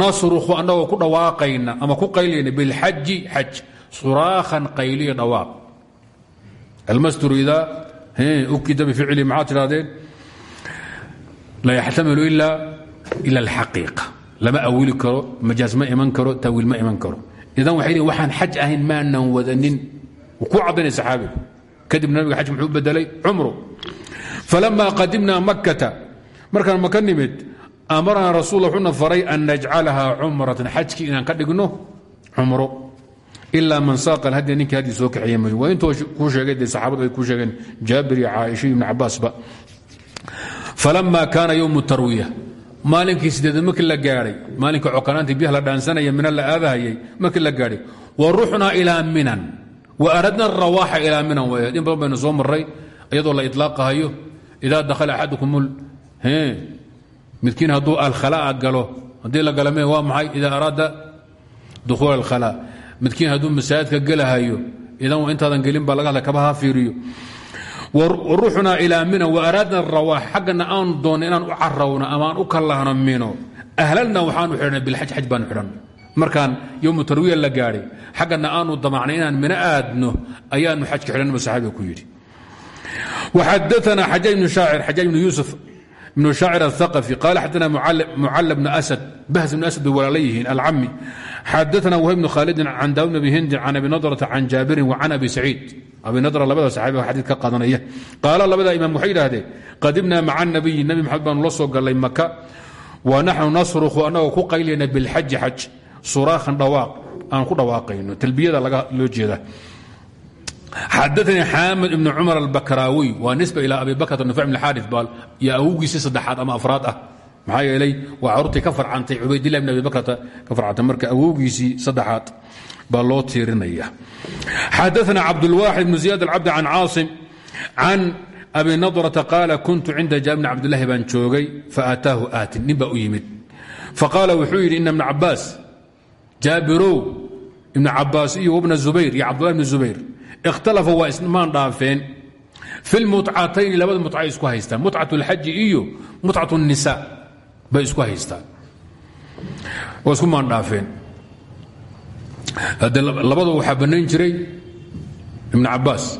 nasruku annagoo ku dhawaaqayna ama ku qaylayna bilxaji xaj suraakhan qayliya dhawaaq almasturu idaa ukida bificli maxaad tidhahdeen la yaxtamilu ila alxaqiiqa lama awili karo majaaz ma iman karo tawiil ma iman karo. Idan waxay leein waxaan xaj ahayn maanan wadanin. Ku caddaynay saxaabigu kadib nabiga xaj muxuu bedelay cumru. Falama qadimna makkata. Markaan maka nimid amarna rasul wuxuuna faray an najcalaha cumratan. Xajkii inaan ka dhigno cumro ilaa man saaqa alhadya ninkii hadyi soo kaxeeye mooye waa kuu sheegay dee saxaabadu kuu sheegeen jaabir iyo caaisha iyo ibnu cabbaasba. Falama kaana tarwiya. Maalinkii sideeda markii la gaadhay maalinka cokanaantii biyaha la dhaansanaya mina la aadahayay markii la gaadhay wa ruxnaa ilaa minan wa aradna rawaaxa ilaa minan way in badan baynu soo maray iyadoo la idlaaqahayo idaa dakhala axadukum midkiin hadduu alkhalaa galo haddii la gala me waa maxay? Idaa araada dukhuula alkhalaa midkiin hadduu masaajidka gelahayo idan intaadan gelinba laga hadla kabaha fiiriyo. Waruxnaa ilaa mina waaraadna rawaax xaggana aanu doonno inaan u carawno amaaan u kallahno mino. Ahlalna waxaanu xidhanay bilxaj xaj baanu xidhannay markaan yowmu tarwiya la gaadhay xaggana aanu damacnay inaan mino aadno ayaanu xajka xidhanay bu ku yidhi. Waxadaanaa xajaaj bnu shaacir xajaaj bnu yuusuf بن شhaacir الثقفي قال xadثna mcل بن أسد bahز بن أسد bay walaala yihiin alcami xadثna وhayb بن khaalidin can daawud بn hindi can abi nadرةa can jaabirin وcan abi saciid abi nadr labada saxaabiga xadiid ka qaadanaya qaala labada imaam waxay yidhaahdeen qadimna maca الnabiyi nebi maxamed baanu la soo gallay maka wa naxnu nasrukhu annagoo ku qaylayna biاlxaji xaj suraakhan dhawaaq aan ku dhawaaqayno talbiyada loo jeeda xadaanii xaamid ibn cumar albakraawiy waa nisba ilaa abi bakr nufc bn xaari baal iyo awowgiisii saddexaad ama afraad ah maxaa yeelay waa caruurtii ka farcantay cubaydilah bn abi bakrata ka farcantay marka awowgiisii saddexaad baa loo tiirinaya xadaana cabdulwaaxid bn ziyad alcabdi can caasim can abi nadrata qaala kuntu cinda jaabir bn cabdillahi baan joogay faataahu aatin nin baa u yimid faqaala wuxuu yidhi ina bna cabaas jaabirow ibna cabaas iyo wbna zubayr iyo cabdullahi bn zubayr ikhtalafa waa ismaan dhaafeen fi lmutcatayni labada mutca isku haystaan mutcat lxaji iyo mutcat nisa bay isku haystaan waa isku maan dhaafeen hadde labada waxaa bannayn jiray ibn cabaas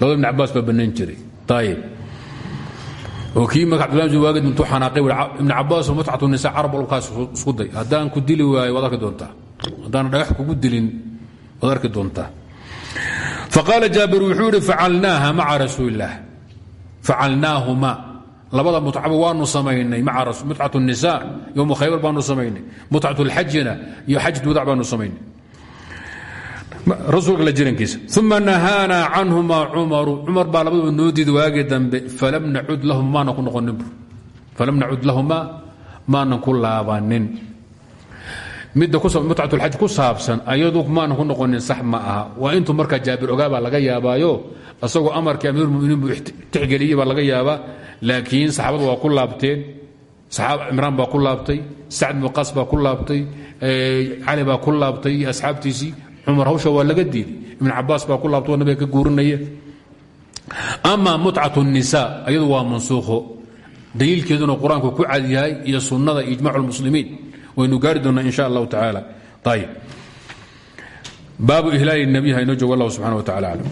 labada ibn cabaas baa bannayn jiray ayib oo kii maka abdilai waagid intuu xanaaqay ibn cabaasoo mutcat nisa carab walkaas isku day haddaan ku dili waayo waad arki doontaa haddaana dhagax kugu dilin waad arki doontaa faqaala jaabir wuxuu idhi facalnaaha maca rasuulilaah facalnaahuma labada mutcaba waanu samaynay maa mutcat nisa yowma khaybar baanu samaynay mutcat lxajina iyo xaj dudac baanu samaynay rasuulka la jirankiisa uma nahaanaa canhuma cumaru cumar baa labadaba noo diid waagi dambe falam nacud lahum maanan ku noqoninbu falam nacud lahuma maanan ku laabanin midamutcatulxaj ku saabsan ayadu maan ku noqonin sax ma aha. Waa intuu markaa jaabir ogaabaa laga yaabaayo isagoo amarkii amiirmuminiin buu tixgeliyey baa laga yaabaa laakiin saxaabadu waa ku laabteen saxaab cimraan baa ku laabtay sacd muqaas baa ku laabtay eh, cali baa ku laabtay iyo asxaabtiisii hawsha waa laga diiday ibn cabaas baa ku laabtay nabiga ka guurinaya. Ama mutcatu nisa ayadu waa mansuukho. Daliilkeeduna qur'aanku ku cadyahay iyo sunnada ijmacu lmuslimiin waynu gaari doonaa in sha allahu tacaala. Ayb baabu ihlaali الnabiy ha inoo joogo allah subxana wa tacala aclam